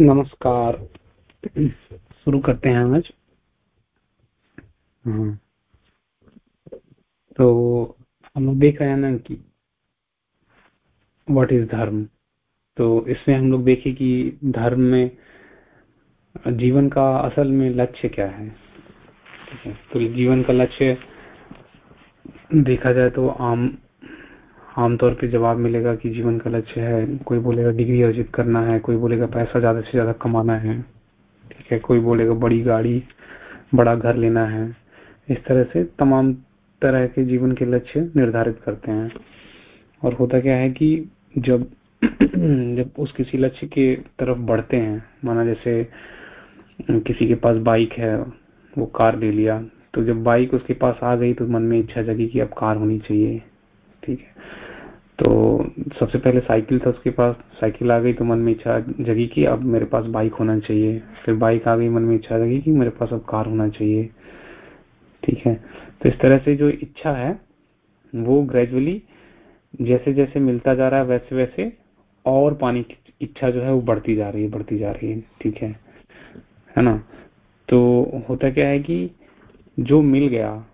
नमस्कार। शुरू करते हैं आज। हाँ। तो हम लोग देख रहे हैं ना कि व्हाट इज़ धर्म? तो इसमें हम लोग देखे कि धर्म में जीवन का असल में लक्ष्य क्या है? तो जीवन का लक्ष्य देखा जाए तो आम आमतौर पे जवाब मिलेगा कि जीवन का लक्ष्य है। कोई बोलेगा डिग्री अर्जित करना है, कोई बोलेगा पैसा ज़्यादा से ज़्यादा कमाना है, ठीक है। कोई बोलेगा बड़ी गाड़ी, बड़ा घर लेना है। इस तरह से तमाम तरह के जीवन के लक्ष्य निर्धारित करते हैं। और होता क्या है कि जब जब उस किसी लक्ष्य के तरफ़ बढ़ते हैं, माना जैसे किसी के पास बाइक है, वो कार ले लिया तो जब बाइक उसके पास आ गई तो मन में इच्छा जगी कि अब कार होनी चाहिए, ठीक है। तो सबसे पहले साइकिल था उसके पास। साइकिल आ गई तो मन में इच्छा जगी कि अब मेरे पास बाइक होना चाहिए। फिर बाइक आ गई, मन में इच्छा जगी कि मेरे पास अब कार होना चाहिए। ठीक है? तो इस तरह से जो इच्छा है, वो ग्रेजुअली जैसे जैसे मिलता जा रहा है वैसे वैसे और पानी की इच्छा जो है, वो बढ़ती जा रही है, बढ़ती जा रही है। ठीक है? है ना? तो होता क्या है कि जो मिल गया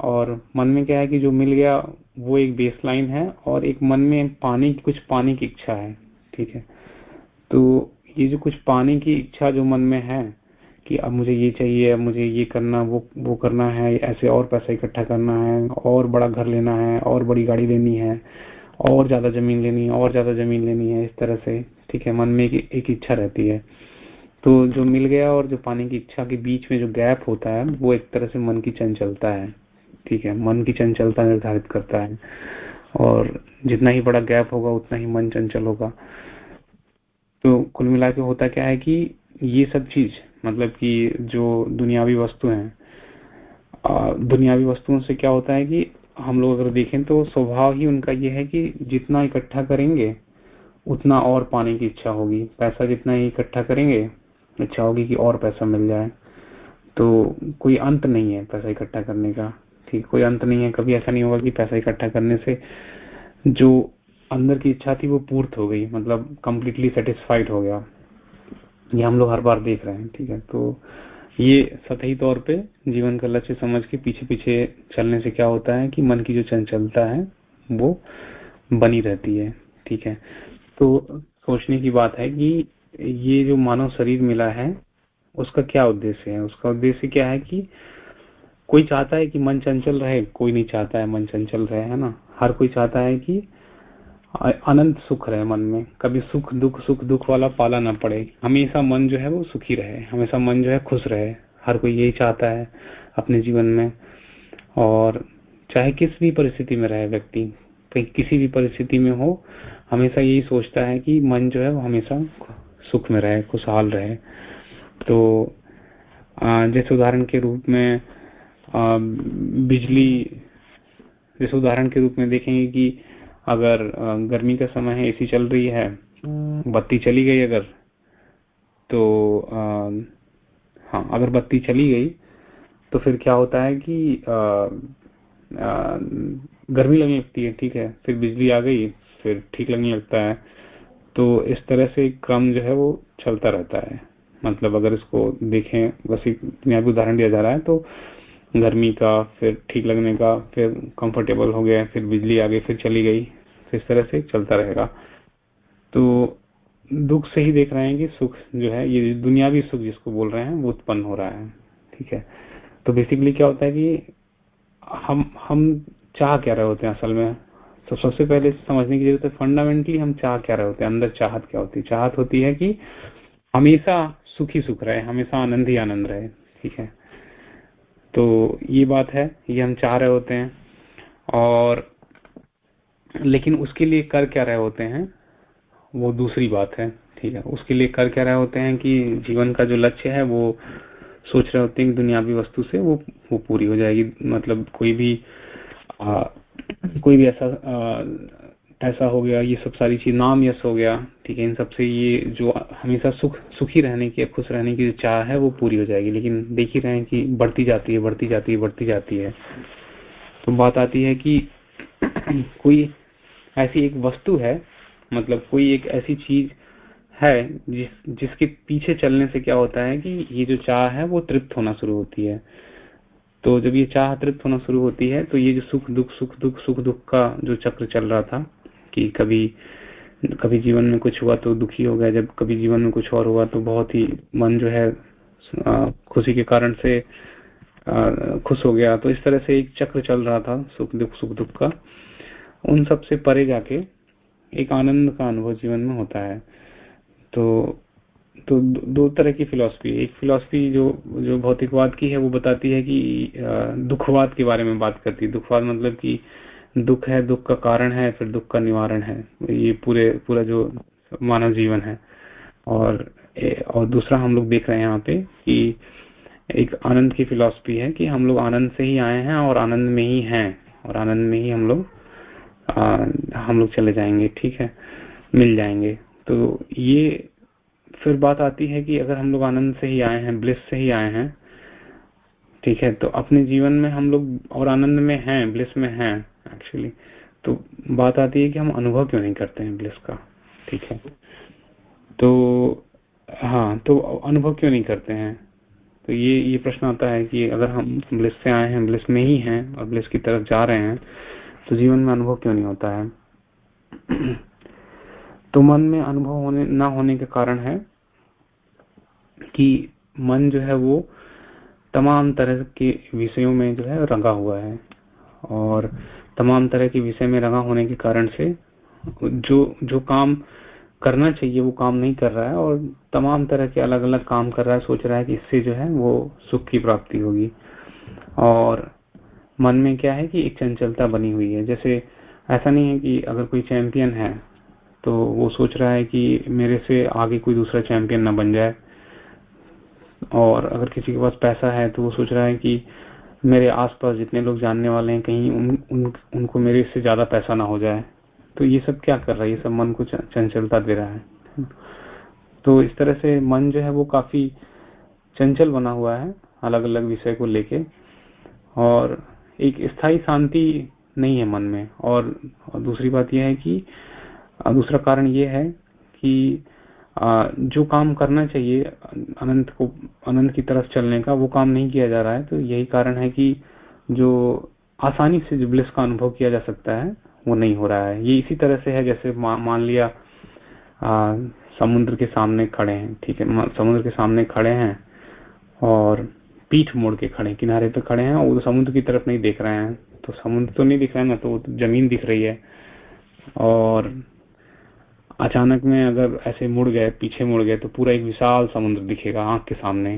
और मन में क्या है कि जो मिल गया वो एक बेस लाइन है और एक मन में पानी कुछ पाने की इच्छा है, ठीक है? तो ये जो कुछ पाने की इच्छा जो मन में है कि अब मुझे ये चाहिए, अब मुझे ये करना, वो वो करना है, ऐसे और पैसा इकट्ठा करना है, और बड़ा घर लेना है, और बड़ी गाड़ी लेनी है, और ज़्यादा ज़मीन लेनी है, और ज़्यादा ज़मीन लेनी है, इस तरह से, ठीक है, मन में एक इच्छा रहती है। तो जो मिल गया और जो पाने की इच्छा के बीच में जो गैप होता है, वो एक तरह से मन की चंचलता है। ठीक है, मन की चंचलता निर्धारित करता है। और जितना ही बड़ा गैप होगा, उतना ही मन चंचल होगा। तो कुल मिला के होता क्या है कि ये सब चीज़ मतलब कि जो दुनियावी वस्तु है दुनियावी वस्तुओं से क्या होता है कि हम लोग अगर देखें तो स्वभाव ही उनका ये है कि जितना इकट्ठा करेंगे, उतना और पाने की इच्छा होगी। पैसा जितना ही इकट्ठा करेंगे, इच्छा होगी कि और पैसा मिल जाए। तो कोई अंत नहीं है पैसा इकट्ठा करने का। ठीक कोई अंत नहीं है, कभी ऐसा नहीं होगा कि पैसा इकट्ठा करने से जो अंदर की इच्छा थी वो पूर्त हो गई मतलब कंप्लीटली सेटिस्फाइड हो गया। ये हम लोग हर बार देख रहे हैं, ठीक है? तो ये सतही तौर पे जीवन का लक्ष्य समझ के पीछे पीछे चलने से क्या होता है कि मन की जो चंचलता है, वो बनी रहती है, ठीक है? तो सोचने की बात है कि ये जो मानव शरीर मिला है, उसका क्या उद्देश्य है? उसका उद्देश्य क्या है कि कोई चाहता है कि मन चंचल रहे, कोई नहीं चाहता है मन चंचल रहे, है ना? हर कोई चाहता है कि अनंत सुख रहे मन में। कभी सुख, दुख सुख, दुख वाला पाला ना पड़े। हमेशा मन जो है वो सुखी रहे, हमेशा मन जो है खुश रहे। हर कोई यही चाहता है अपने जीवन में। और चाहे किस भी परिस्थिति में रहे व्यक्ति, कहीं किसी भी परिस्थिति में हो, हमेशा यही सोचता है कि मन जो है वो हमेशा सुख में रहे, खुशहाल रहे। तो जैसे उदाहरण के रूप में बिजली जैसे उदाहरण के रूप में देखेंगे कि अगर गर्मी का समय है एसी चल रही है बत्ती चली गई अगर तो हाँ अगर बत्ती चली गई तो फिर क्या होता है कि आ, आ, गर्मी लगने लगती है ठीक है फिर बिजली आ गई फिर ठीक लगने लगता है तो इस तरह से क्रम जो है वो चलता रहता है। मतलब अगर इसको देखें बस एक उदाहरण दिया जा रहा है तो गर्मी का, फिर ठीक लगने का, फिर कंफर्टेबल हो गया, फिर बिजली आ गई, फिर चली गई इस तरह से चलता रहेगा। तो दुख से ही देख रहे हैं कि सुख जो है, ये दुनियावी सुख जिसको बोल रहे हैं, वो उत्पन्न हो रहा है, ठीक है? तो बेसिकली क्या होता है कि हम हम चाह क्या रहे होते हैं असल में? तो सबसे पहले समझने की ज़रूरत है फंडामेंटली हम चाह क्या रहे होते हैं? अंदर चाहत क्या होती है? चाहत होती है कि हमेशा सुखी सुख रहे, हमेशा आनंद ही आनंद रहे, ठीक है? तो ये बात है ये हम चाह रहे होते हैं। और लेकिन उसके लिए कर क्या रहे होते हैं वो दूसरी बात है ठीक है। उसके लिए कर क्या रहे होते हैं कि जीवन का जो लक्ष्य है वो सोच रहे होते हैं कि दुनियावी वस्तु से वो वो पूरी हो जाएगी। मतलब कोई भी आ, कोई भी ऐसा ऐसा हो गया, ये सब सारी चीज़, नाम यश हो गया, ठीक है, इन सबसे ये जो हमेशा सुख, सुखी रहने की, खुश रहने की जो चाह है, वो पूरी हो जाएगी। लेकिन देख ही रहे हैं कि बढ़ती जाती है, बढ़ती जाती है, बढ़ती जाती है। तो बात आती है कि कोई ऐसी एक वस्तु है मतलब कोई एक ऐसी चीज़ है, जिस, जिसके पीछे चलने से क्या होता है कि ये जो चाह है, वो तृप्त होना शुरू होती है। तो जब ये चाह तृप्त होना शुरू होती है तो ये जो सुख दुख सुख दुख सुख दुख का जो चक्र चल रहा था कि कभी कभी जीवन में कुछ हुआ तो दुखी हो गया, जब कभी जीवन में कुछ और हुआ तो बहुत ही मन जो है खुशी के कारण से खुश हो गया। तो इस तरह से एक चक्र चल रहा था, सुख दुख सुख दुख का। उन सबसे परे जाके एक आनंद का अनुभव जीवन में होता है। तो तो दो तरह की फिलॉसफी एक फिलॉसफी जो जो भौतिकवाद की है, वो बताती है कि दुखवाद के बारे में बात करती है। दुखवाद मतलब कि दुख है, दुख का कारण है, फिर दुख का निवारण है। ये पूरे, पूरा जो मानव जीवन है। और और दूसरा हम लोग देख रहे हैं यहाँ पे कि एक आनंद की फिलॉसफी है कि हम लोग आनंद से ही आए हैं और आनंद में ही हैं। और आनंद में ही हम लोग हम लोग चले जाएँगे, ठीक है? मिल जाएँगे। तो ये फिर बात आती है कि अगर हम लोग आनंद से ही आए हैं ब्लिस से ही आए हैं, ठीक है? तो अपने जीवन में हम लोग और आनंद में हैं ब्लिस में हैं। एक्चुअली तो बात आती है कि हम अनुभव क्यों नहीं करते हैं ब्लिस का, ठीक है? तो हाँ तो अनुभव क्यों नहीं करते हैं? तो ये ये प्रश्न आता है कि अगर हम ब्लिस से आए हैं ब्लिस में ही हैं और ब्लिस की तरफ़ जा रहे हैं तो जीवन में अनुभव क्यों नहीं होता है? तो मन में अनुभव होने, ना होने के कारण है कि मन जो है वो तमाम तरह के विषयों में जो है रंगा हुआ है और तमाम तरह के विषय में रंगा होने के कारण से जो जो काम करना चाहिए, वो काम नहीं कर रहा है और तमाम तरह के अलग अलग काम कर रहा है, सोच रहा है कि इससे जो है वो सुख की प्राप्ति होगी। और मन में क्या है कि एक चंचलता बनी हुई है। जैसे ऐसा नहीं है कि अगर कोई चैंपियन है तो वो सोच रहा है कि मेरे से आगे कोई दूसरा चैंपियन ना बन जाए। और अगर किसी के पास पैसा है तो वो सोच रहा है कि मेरे आसपास जितने लोग जानने वाले हैं कहीं उन, उन उनको मेरे से ज़्यादा पैसा ना हो जाए। तो ये सब क्या कर रहा है? ये सब मन को चंचलता दे रहा है। तो इस तरह से मन जो है वो काफ़ी चंचल बना हुआ है अलग अलग विषय को लेके। और एक स्थायी शांति नहीं है मन में। और, दूसरी बात यह है कि दूसरा कारण ये है कि जो काम करना चाहिए अनंत को अनंत की तरफ़ चलने का वो काम नहीं किया जा रहा है। तो यही कारण है कि जो आसानी से जो ब्लिस का अनुभव किया जा सकता है वो नहीं हो रहा है। ये इसी तरह से है जैसे मा, मान लिया आ, समुद्र के सामने खड़े हैं ठीक है समुद्र के सामने खड़े हैं और पीठ मोड़ के खड़े किनारे पे खड़े हैं और वो समुद्र की तरफ़ नहीं देख रहे हैं। तो समुद्र तो नहीं दिख रहा है ना तो ज़मीन दिख रही है। और अचानक में अगर ऐसे मुड़ गए पीछे मुड़ गए तो पूरा एक विशाल समुद्र दिखेगा आँख के सामने।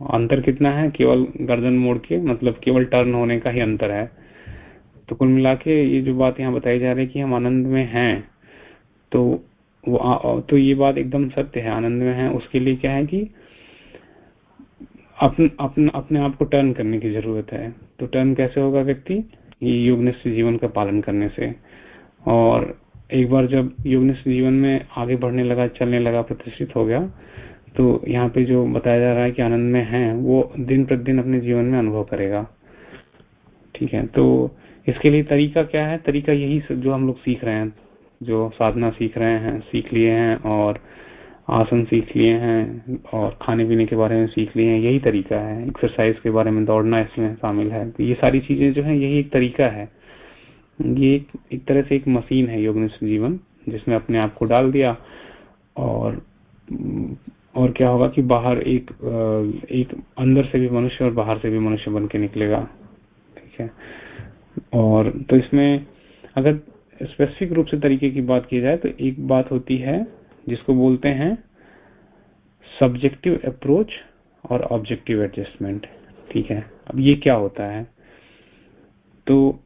अंतर कितना है? केवल गर्दन मोड़ के मतलब केवल टर्न होने का ही अंतर है। तो कुल मिला के ये जो बात यहाँ बताई जा रही है कि हम आनंद में हैं तो वो तो ये बात एकदम सत्य है। आनंद में है उसके लिए क्या है कि अपन, अपन, अपने आप को टर्न करने की ज़रूरत है। तो टर्न कैसे होगा व्यक्ति? ये योगनिष्ठ जीवन का पालन करने से। और एक बार जब योगनिष्ठ जीवन में आगे बढ़ने लगा, चलने लगा, प्रतिष्ठित हो गया तो यहाँ पे जो बताया जा रहा है कि आनंद में है, वो दिन प्रतिदिन अपने जीवन में अनुभव करेगा। ठीक है तो इसके लिए तरीका क्या है? तरीका यही जो हम लोग सीख रहे हैं, जो साधना सीख रहे हैं, सीख लिए हैं और आसन सीख लिए हैं और खाने पीने के बारे में सीख लिए हैं, यही तरीका है। एक्सरसाइज के बारे में दौड़ना इसमें शामिल है। तो ये सारी चीज़ें जो है, यही एक तरीका है। ये एक, तरह से एक मशीन है योगनिष्ठ जीवन जिसमें अपने आप को डाल दिया और और क्या होगा कि बाहर एक एक अंदर से भी मनुष्य और बाहर से भी मनुष्य बन के निकलेगा ठीक है? और तो इसमें अगर स्पेसिफिक रूप से तरीके की बात की जाए तो एक बात होती है जिसको बोलते हैं सब्जेक्टिव अप्रोच और ऑब्जेक्टिव एडजस्टमेंट ठीक है? अब ये क्या होता है? तो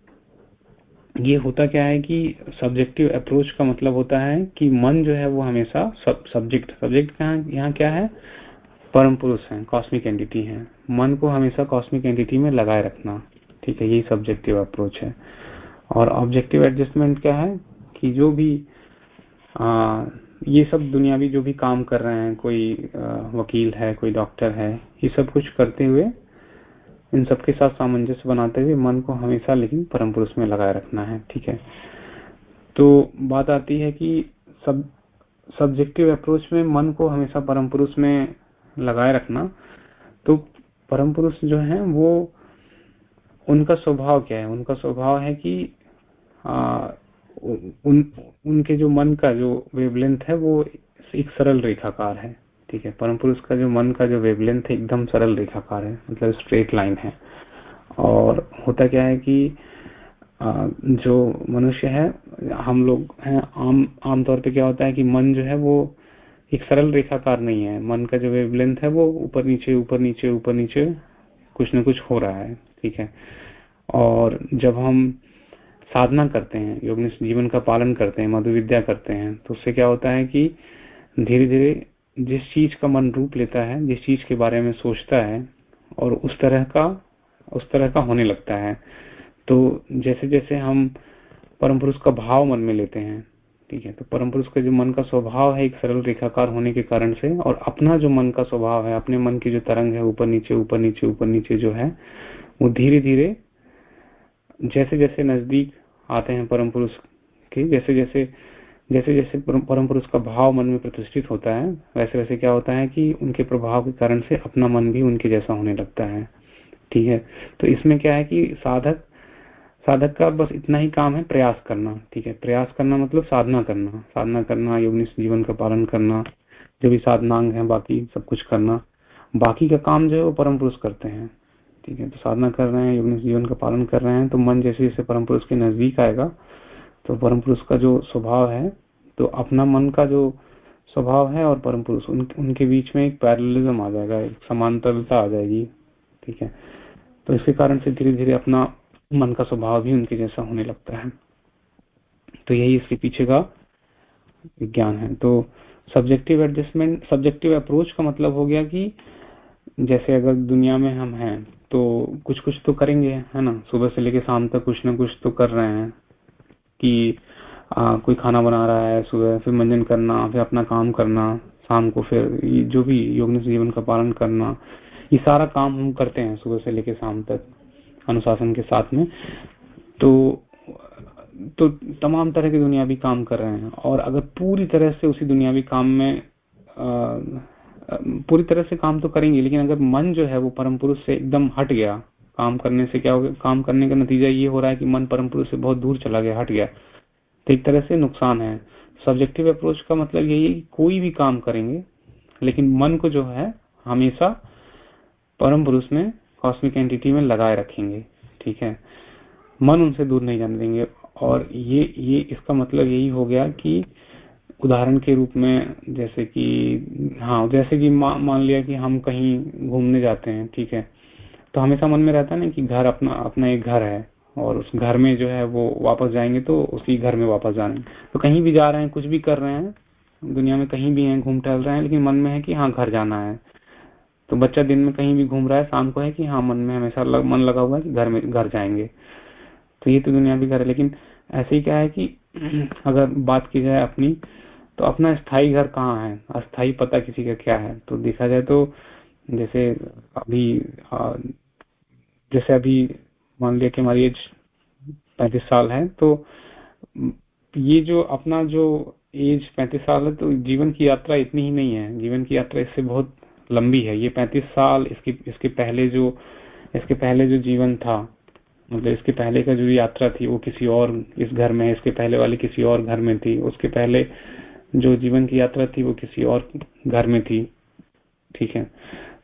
ये होता क्या है कि सब्जेक्टिव अप्रोच का मतलब होता है कि मन जो है वो हमेशा सब सब्जेक्ट सब्जेक्ट यहाँ क्या है? परम पुरुष है कॉस्मिक एंटिटी है। मन को हमेशा कॉस्मिक एंटिटी में लगाए रखना। ठीक है यही सब्जेक्टिव अप्रोच है। और ऑब्जेक्टिव एडजस्टमेंट क्या है कि जो भी आ, ये सब दुनियावी जो भी काम कर रहे हैं कोई आ, वकील है कोई डॉक्टर है ये सब कुछ करते हुए इन सबके साथ सामंजस्य बनाते हुए मन को हमेशा लेकिन परम पुरुष में लगाए रखना है ठीक है? तो बात आती है कि सब सब्जेक्टिव अप्रोच में मन को हमेशा परम पुरुष में लगाए रखना। तो परम पुरुष जो है वो उनका स्वभाव क्या है? उनका स्वभाव है कि आ, उन उनके जो मन का जो वेवलेंथ है वो एक सरल रेखाकार है। ठीक है परम पुरुष का जो मन का जो वेवलेंथ है एकदम सरल रेखाकार है मतलब स्ट्रेट लाइन है। और होता क्या है कि जो मनुष्य है, हम लोग हैं, आम आमतौर पे क्या होता है कि मन जो है वो एक सरल रेखाकार नहीं है। मन का जो वेवलेंथ है वो ऊपर नीचे ऊपर नीचे ऊपर नीचे कुछ ना कुछ हो रहा है, ठीक है। और जब हम साधना करते हैं, योग जीवन का पालन करते हैं मधु विद्या करते हैं तो उससे क्या होता है कि धीरे धीरे जिस चीज़ का मन रूप लेता है, जिस चीज़ के बारे में सोचता है और उस तरह का, उस तरह का होने लगता है। तो जैसे जैसे हम परम पुरुष का भाव मन में लेते हैं, ठीक है तो परम पुरुष का जो मन का स्वभाव है एक सरल रेखाकार होने के कारण से और अपना जो मन का स्वभाव है, अपने मन की जो तरंग है, ऊपर नीचे ऊपर नीचे ऊपर नीचे जो है, वो धीरे धीरे जैसे जैसे नज़दीक आते हैं परम पुरुष के, जैसे जैसे जैसे जैसे परम पुरुष का भाव मन में प्रतिष्ठित होता है, वैसे वैसे क्या होता है कि उनके प्रभाव के कारण से अपना मन भी उनके जैसा होने लगता है। ठीक है? तो इसमें क्या है कि साधक साधक का बस इतना ही काम है प्रयास करना। ठीक है? प्रयास करना मतलब साधना करना। साधना करना योग जीवन का पालन करना, जो भी साधनांग है, बाकी सब कुछ करना। बाकी का काम जो है वो परम पुरुष करते हैं। ठीक है? तो साधना कर रहे हैं योग जीवन का पालन कर रहे हैं तो मन जैसे जैसे परम पुरुष के नज़दीक आएगा तो परम पुरुष का जो स्वभाव है तो अपना मन का जो स्वभाव है और परम पुरुष उन, उनके बीच में एक पैरलिज्म आ जाएगा एक समांतरता आ जाएगी ठीक है? तो इसके कारण से धीरे धीरे अपना मन का स्वभाव भी उनके जैसा होने लगता है। तो यही इसके पीछे का विज्ञान है। तो सब्जेक्टिव एडजस्टमेंट सब्जेक्टिव अप्रोच का मतलब हो गया कि जैसे अगर दुनिया में हम हैं तो कुछ कुछ तो करेंगे है ना? सुबह से लेकर शाम तक कुछ ना कुछ तो कर रहे हैं। कि आ, कोई खाना बना रहा है सुबह फिर मंजन करना फिर अपना काम करना शाम को फिर जो भी योग जीवन का पालन करना ये सारा काम हम करते हैं सुबह से लेकर शाम तक अनुशासन के साथ में। तो तो तमाम तरह के दुनियावी काम कर रहे हैं और अगर पूरी तरह से उसी दुनियावी काम में आ, पूरी तरह से काम तो करेंगे लेकिन अगर मन जो है वो परम पुरुष से एकदम हट गया काम करने से क्या हो गया? काम करने का नतीजा ये हो रहा है कि मन परम पुरुष से बहुत दूर चला गया, हट गया। तो एक तरह से नुकसान है। सब्जेक्टिव अप्रोच का मतलब यही है कि कोई भी काम करेंगे, लेकिन मन को जो है, हमेशा परम पुरुष में कॉस्मिक एंटिटी में लगाए रखेंगे, ठीक है? मन उनसे दूर नहीं जाने देंगे। और ये ये इसका मतलब यही हो गया कि उदाहरण के रूप में जैसे कि हाँ जैसे कि मान लिया कि हम कहीं घूमने जाते हैं, ठीक है? तो हमेशा मन में रहता है ना कि घर अपना अपना एक घर है और उस घर में जो है वो वापस जाएँगे तो उसी घर में वापस जाएँगे तो कहीं भी जा रहे हैं कुछ भी कर रहे हैं दुनिया में कहीं भी हैं घूम टहल रहे हैं लेकिन मन में है कि हाँ घर जाना है। तो बच्चा दिन में कहीं भी घूम रहा है शाम को है कि हाँ मन में हमेशा लग, मन लगा हुआ है कि घर में घर जाएँगे। तो ये तो दुनिया भी घर है लेकिन ऐसे ही क्या है कि अगर बात की जाए अपनी तो अपना स्थायी घर कहाँ है? अस्थाई पता किसी का क्या है? तो देखा जाए तो जैसे अभी जैसे अभी मान लिया कि हमारी एज पैंतीस साल है तो ये जो अपना जो एज पैंतीस साल है तो जीवन की यात्रा इतनी ही नहीं है। जीवन की यात्रा इससे बहुत लंबी है। ये पैंतीस साल इसकी, इसके पहले जो, इसके पहले जो जीवन था मतलब इसके पहले का जो यात्रा थी, वो किसी और इस घर में, इसके पहले वाली किसी और घर में थी। उसके पहले जो जीवन की यात्रा थी, वो किसी और घर में थी। ठीक है?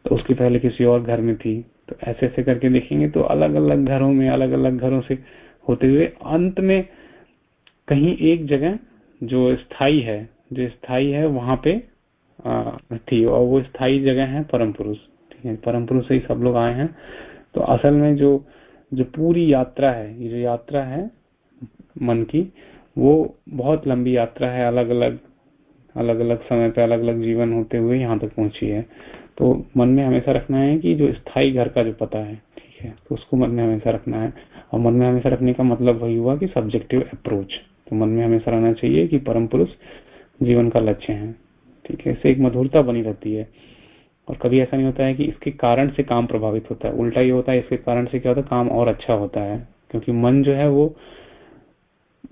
तो उसके पहले किसी और घर में थी। तो ऐसे ऐसे करके देखेंगे तो अलग अलग घरों में अलग अलग घरों से होते हुए अंत में कहीं एक जगह जो स्थायी है, जो स्थायी है वहाँ पे थी और वो स्थायी जगह है परम पुरुष, ठीक है? परम पुरुष से ही सब लोग आए हैं। तो असल में जो जो पूरी यात्रा है, ये जो यात्रा है मन की, वो बहुत लंबी यात्रा है अलग अलग अलग अलग समय पे अलग अलग जीवन होते हुए यहाँ तक पहुँची है। तो मन में हमेशा रखना है कि जो स्थायी घर का जो पता है, ठीक है तो उसको मन में हमेशा रखना है। और मन में हमेशा रखने का मतलब वही हुआ कि सब्जेक्टिव अप्रोच तो मन में हमेशा रहना चाहिए कि परम पुरुष जीवन का लक्ष्य है, ठीक है, इससे एक मधुरता बनी रहती है। और कभी ऐसा नहीं होता है कि इसके कारण से काम प्रभावित होता है। उल्टा ये होता है, इसके कारण से क्या होता है, काम और अच्छा होता है। क्योंकि मन जो है वो,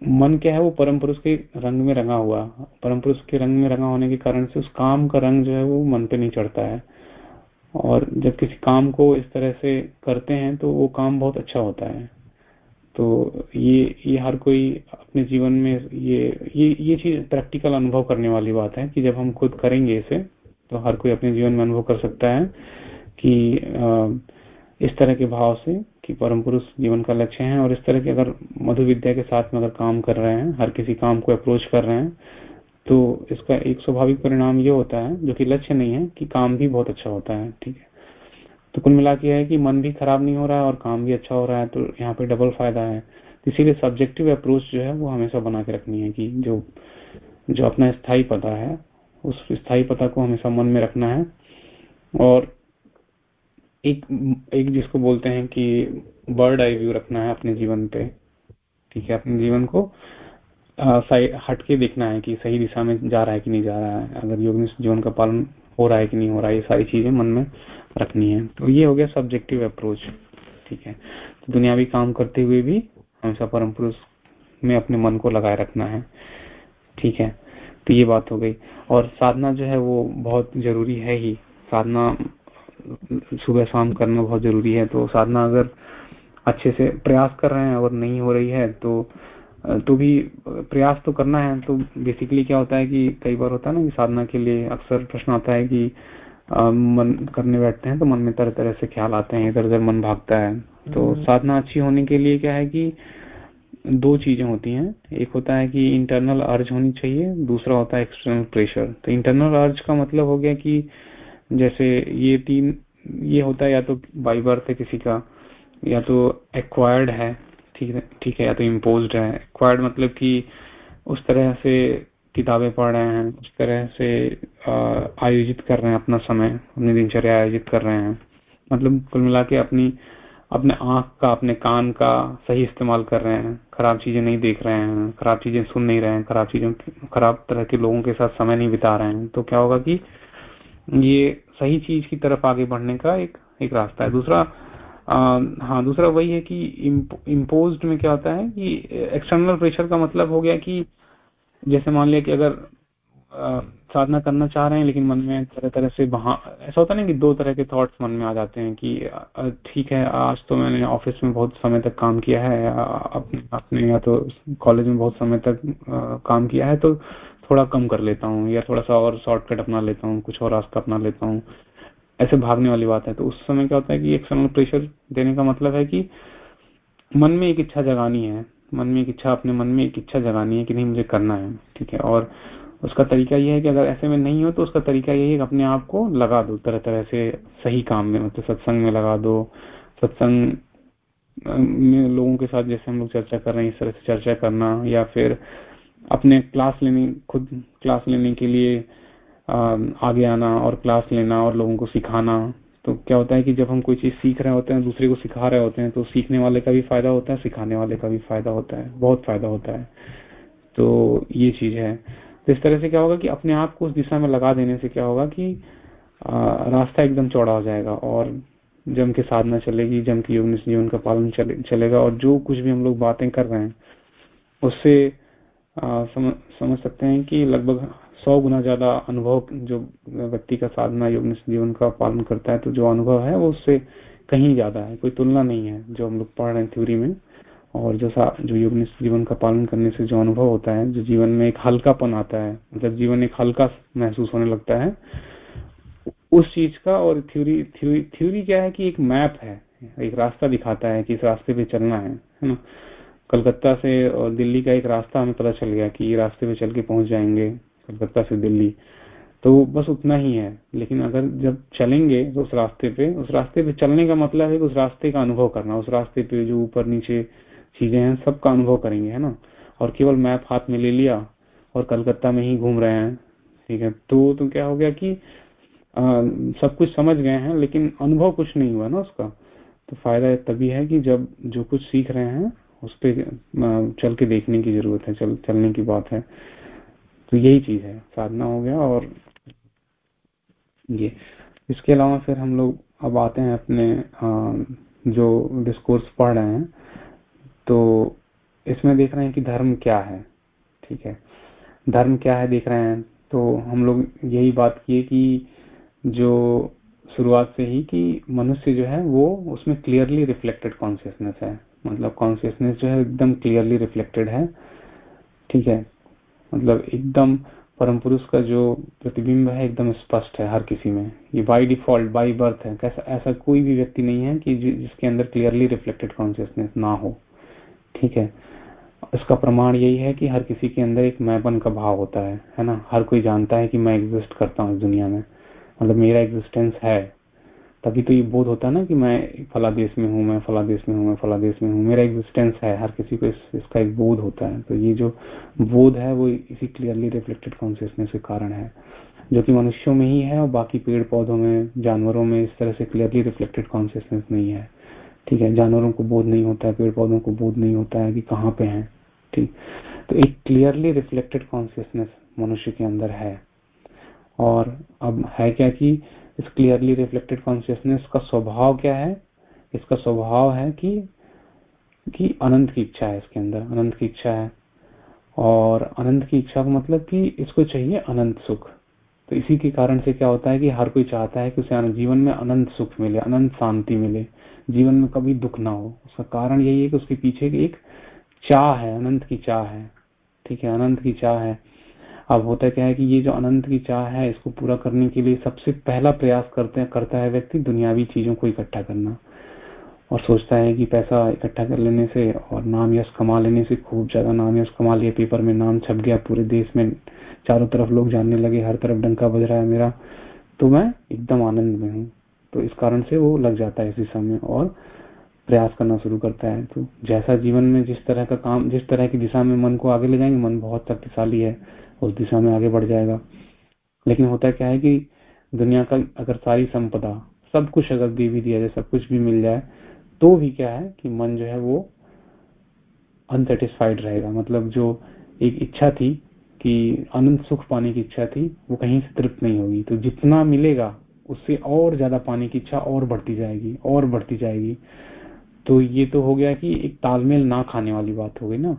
मन क्या है, वो परम पुरुष के रंग में रंगा हुआ। परम पुरुष के रंग में रंगा होने के कारण से उस काम का रंग जो है वो मन पे नहीं चढ़ता है। और जब किसी काम को इस तरह से करते हैं तो वो काम बहुत अच्छा होता है। तो ये ये हर कोई अपने जीवन में ये ये ये चीज़ प्रैक्टिकल अनुभव करने वाली बात है कि जब हम खुद करेंगे इसे तो हर कोई अपने जीवन में अनुभव कर सकता है कि इस तरह के भाव से कि परम पुरुष जीवन का लक्ष्य है। और इस तरह के अगर मधु विद्या के साथ में अगर काम कर रहे हैं, हर किसी काम को अप्रोच कर रहे हैं तो इसका एक स्वाभाविक परिणाम ये होता है, जो कि लक्ष्य नहीं है, कि काम भी बहुत अच्छा होता है, ठीक है। तो कुल मिला के है कि मन भी खराब नहीं हो रहा है और काम भी अच्छा हो रहा है तो यहाँ पे डबल फ़ायदा है। तो इसीलिए सब्जेक्टिव अप्रोच जो है, वो हमेशा बना के रखनी है कि जो जो अपना स्थायी पता है, उस स्थायी पता को हमेशा मन में रखना है। और एक एक जिसको बोलते हैं कि बर्ड आई व्यू रखना है अपने जीवन पे, ठीक है, अपने जीवन को। हट के देखना है कि सही दिशा में जा रहा है कि नहीं जा रहा है। अगर योग जीवन का पालन हो रहा है कि नहीं हो रहा है, ये सारी चीज़ें मन में रखनी है। तो ये हो गया सब्जेक्टिव अप्रोच ठीक है? तो दुनियावी काम करते हुए भी हमेशा परम पुरुष में अपने मन को लगाए रखना है, ठीक है? तो ये बात हो गई। और साधना जो है वो बहुत ज़रूरी है ही। साधना सुबह शाम करना बहुत ज़रूरी है। तो साधना अगर अच्छे से प्रयास कर रहे हैं और नहीं हो रही है तो तो भी प्रयास तो करना है। तो बेसिकली क्या होता है कि कई बार होता है ना कि साधना के लिए अक्सर प्रश्न आता है कि आ, मन करने बैठते हैं तो मन में तरह तरह से ख्याल आते हैं इधर उधर मन भागता है। तो हम्म। साधना अच्छी होने के लिए क्या है कि दो चीज़ें होती हैं। एक होता है कि इंटरनल अर्ज़ होनी चाहिए दूसरा होता है एक्सटर्नल प्रेशर तो इंटरनल अर्ज़ का मतलब हो गया कि जैसे ये तीन ये होता है या तो बाई बर्थ है किसी का या तो एक्वायर्ड है। ठीक है ठीक है, या तो इम्पोज है एक्वायर्ड मतलब कि उस तरह से किताबें पढ़ रहे हैं, उस तरह से आयोजित कर रहे हैं अपना समय, अपनी दिनचर्या आयोजित कर रहे हैं। मतलब कुल मिला के अपनी, अपने आँख का, अपने कान का सही इस्तेमाल कर रहे हैं, खराब चीज़ें नहीं देख रहे हैं, खराब चीज़ें सुन नहीं रहे हैं, खराब चीज़ों खराब तरह के लोगों के साथ समय नहीं बिता रहे हैं। तो क्या होगा कि ये सही चीज़ की तरफ़ आगे बढ़ने का एक एक रास्ता है। दूसरा हाँ दूसरा वही है कि इम्पोज में क्या होता है कि एक्सटर्नल प्रेशर का मतलब हो गया कि जैसे मान लिया कि अगर आ, साधना करना चाह रहे हैं लेकिन मन में तरह तरह से वहाँ ऐसा होता है ना कि दो तरह के थॉट्स मन में आ जाते हैं कि ठीक है आज तो मैंने ऑफ़िस में बहुत समय तक काम किया है अपने अपने या तो कॉलेज में बहुत समय तक आ, काम किया है तो थोड़ा कम कर लेता हूँ या थोड़ा सा और शॉर्टकट अपना लेता हूँ कुछ और रास्ता अपना लेता हूँ। ऐसे भागने वाली बात है। तो उस समय क्या होता है कि एक्सटर्नल प्रेशर देने का मतलब है कि मन में एक इच्छा जगानी है। मन में एक इच्छा, अपने मन में एक इच्छा जगानी है कि नहीं, मुझे करना है, ठीक है? और उसका तरीका यह है कि अगर ऐसे में नहीं हो तो उसका तरीका यही है कि अपने आप को लगा दो तरह तरह से सही काम में मतलब सत्संग में लगा दो। सत्संग में लोगों के साथ जैसे हम लोग चर्चा कर रहे हैं, इस तरह से चर्चा करना, या फिर अपने क्लास लेने, खुद क्लास लेने के लिए आगे आना और क्लास लेना और लोगों को सिखाना। तो क्या होता है कि जब हम कोई चीज़ सीख रहे होते हैं दूसरे को सिखा रहे होते हैं तो सीखने वाले का भी फ़ायदा होता है सिखाने वाले का भी फ़ायदा होता है बहुत फ़ायदा होता है। तो ये चीज़ है। तो इस तरह से क्या होगा कि अपने आप को उस दिशा में लगा देने से क्या होगा कि रास्ता एकदम चौड़ा हो जाएगा और जम के साधना चलेगी जम के योग जीवन का पालन चले, चलेगा और जो कुछ भी हम लोग बातें कर रहे हैं उससे समझ समझ सकते हैं कि लगभग सौ गुना ज़्यादा अनुभव जो व्यक्ति का साधना, योग जीवन का पालन करता है तो जो अनुभव है, वो उससे कहीं ज़्यादा है, कोई तुलना नहीं है, जो हम लोग पढ़ रहे हैं थ्योरी में। और जो जो योग जीवन का पालन करने से जो अनुभव होता है, जो जीवन में एक हल्कापन आता है मतलब जीवन एक हल्का महसूस होने लगता है, उस चीज़ का और थ्योरी थ्योरी थ्योरी क्या है कि एक मैप है, एक रास्ता दिखाता है कि इस रास्ते पे चलना है है ना? कलकत्ता से और दिल्ली का एक रास्ता हमें पता चल गया कि ये रास्ते पे चल के पहुँच जाएँगे। कलकत्ता से दिल्ली तो बस उतना ही है। लेकिन अगर जब चलेंगे तो उस रास्ते पे उस रास्ते पे चलने का मतलब है कि उस रास्ते का अनुभव करना उस रास्ते पे जो ऊपर नीचे चीज़ें हैं सबका अनुभव करेंगे है ना? और केवल मैप हाथ में ले लिया और कलकत्ता में ही घूम रहे हैं ठीक है? तो तो क्या हो गया कि आ, सब कुछ समझ गए हैं लेकिन अनुभव कुछ नहीं हुआ ना उसका। तो फ़ायदा तभी है कि जब जो कुछ सीख रहे हैं उस पर चल के देखने की ज़रूरत है चल चलने की बात है। तो यही चीज़ है साधना हो गया और ये। इसके अलावा फिर हम लोग अब आते हैं अपने आ, जो डिस्कोर्स पढ़ रहे हैं तो इसमें देख रहे हैं कि धर्म क्या है ठीक है? धर्म क्या है देख रहे हैं तो हम लोग यही बात किए कि जो शुरुआत से ही कि मनुष्य जो है वो उसमें क्लियरली रिफ्लेक्टेड कॉन्सियसनेस है। मतलब कॉन्सियसनेस जो है एकदम क्लियरली रिफ्लेक्टेड है ठीक है? मतलब एकदम परम पुरुष का जो प्रतिबिंब है, एकदम स्पष्ट है हर किसी में। ये बाय डिफ़ॉल्ट बाय बर्थ है। कैसा, ऐसा कोई भी व्यक्ति नहीं है कि जिसके अंदर क्लियरली रिफ्लेक्टेड कॉन्सियसनेस ना हो। ठीक है? इसका प्रमाण यही है कि हर किसी के अंदर एक मैपन का भाव होता है है ना? हर कोई जानता है कि मैं एग्जिस्ट करता हूँ इस दुनिया में। मतलब मेरा एग्जिस्टेंस है। तभी तो ये बोध होता है ना कि मैं फला देश में हूँ मैं फला देश में हूँ मैं फला देश में हूँ। मेरा एग्जिस्टेंस है हर किसी को इस, इसका एक बोध होता है। तो ये जो बोध है वो इसी क्लियरली रिफ्लेक्टेड कॉन्सियसनेस के कारण है जो कि मनुष्यों में ही है और बाकी पेड़ पौधों में जानवरों में इस तरह से क्लियरली रिफ्लेक्टेड कॉन्सियसनेस नहीं है। ठीक है जानवरों को बोध नहीं होता है पेड़ पौधों को बोध नहीं होता है कि कहाँ पे है। ठीक तो एक क्लियरली रिफ्लेक्टेड कॉन्सियसनेस मनुष्य के अंदर है। और अब है क्या कि इस क्लियरली रिफ्लेक्टेड कॉन्शियसनेस का स्वभाव क्या है? इसका स्वभाव है कि कि अनंत की इच्छा है इसके अंदर, अनंत की इच्छा है। और अनंत की इच्छा का मतलब कि इसको चाहिए अनंत सुख। तो इसी के कारण से क्या होता है कि हर कोई चाहता है कि उसे जीवन में अनंत सुख मिले, अनंत शांति मिले। जीवन में कभी दुख ना हो। उसका कारण यही है कि उसके पीछे एक चाह है, अनंत की चाह है। ठीक है, अनंत की चाह है। अब होता क्या है कि ये जो अनंत की चाह है, इसको पूरा करने के लिए सबसे पहला प्रयास करते करता है व्यक्ति दुनियावी चीज़ों को इकट्ठा करना। और सोचता है कि पैसा इकट्ठा कर लेने से और नाम यश कमा लेने से खूब ज़्यादा नाम यश कमा लिया। पेपर में नाम छप गया, पूरे देश में चारों तरफ़ लोग जानने लगे, हर तरफ़ डंका बज रहा है मेरा। तो मैं एकदम आनंद में हूँ। तो इस कारण से वो लग जाता है इस दिशा में और प्रयास करना शुरू करता है। तो जैसा जीवन में जिस तरह का काम, जिस तरह की दिशा में मन को आगे ले जाएँगे, मन बहुत शक्तिशाली है। उस दिशा में आगे बढ़ जाएगा। लेकिन होता क्या है कि दुनिया का अगर सारी संपदा, सब कुछ अगर दे भी दिया जाए, सब कुछ भी मिल जाए तो भी क्या है कि मन जो है वो अनसेटिस्फाइड रहेगा। मतलब जो एक इच्छा थी कि अनंत सुख पाने की इच्छा थी, वो कहीं से तृप्त नहीं होगी। तो जितना मिलेगा, उससे और ज़्यादा पाने की इच्छा और बढ़ती जाएगी, और बढ़ती जाएगी। तो ये तो हो गया कि एक तालमेल ना खाने वाली बात हो गई ना,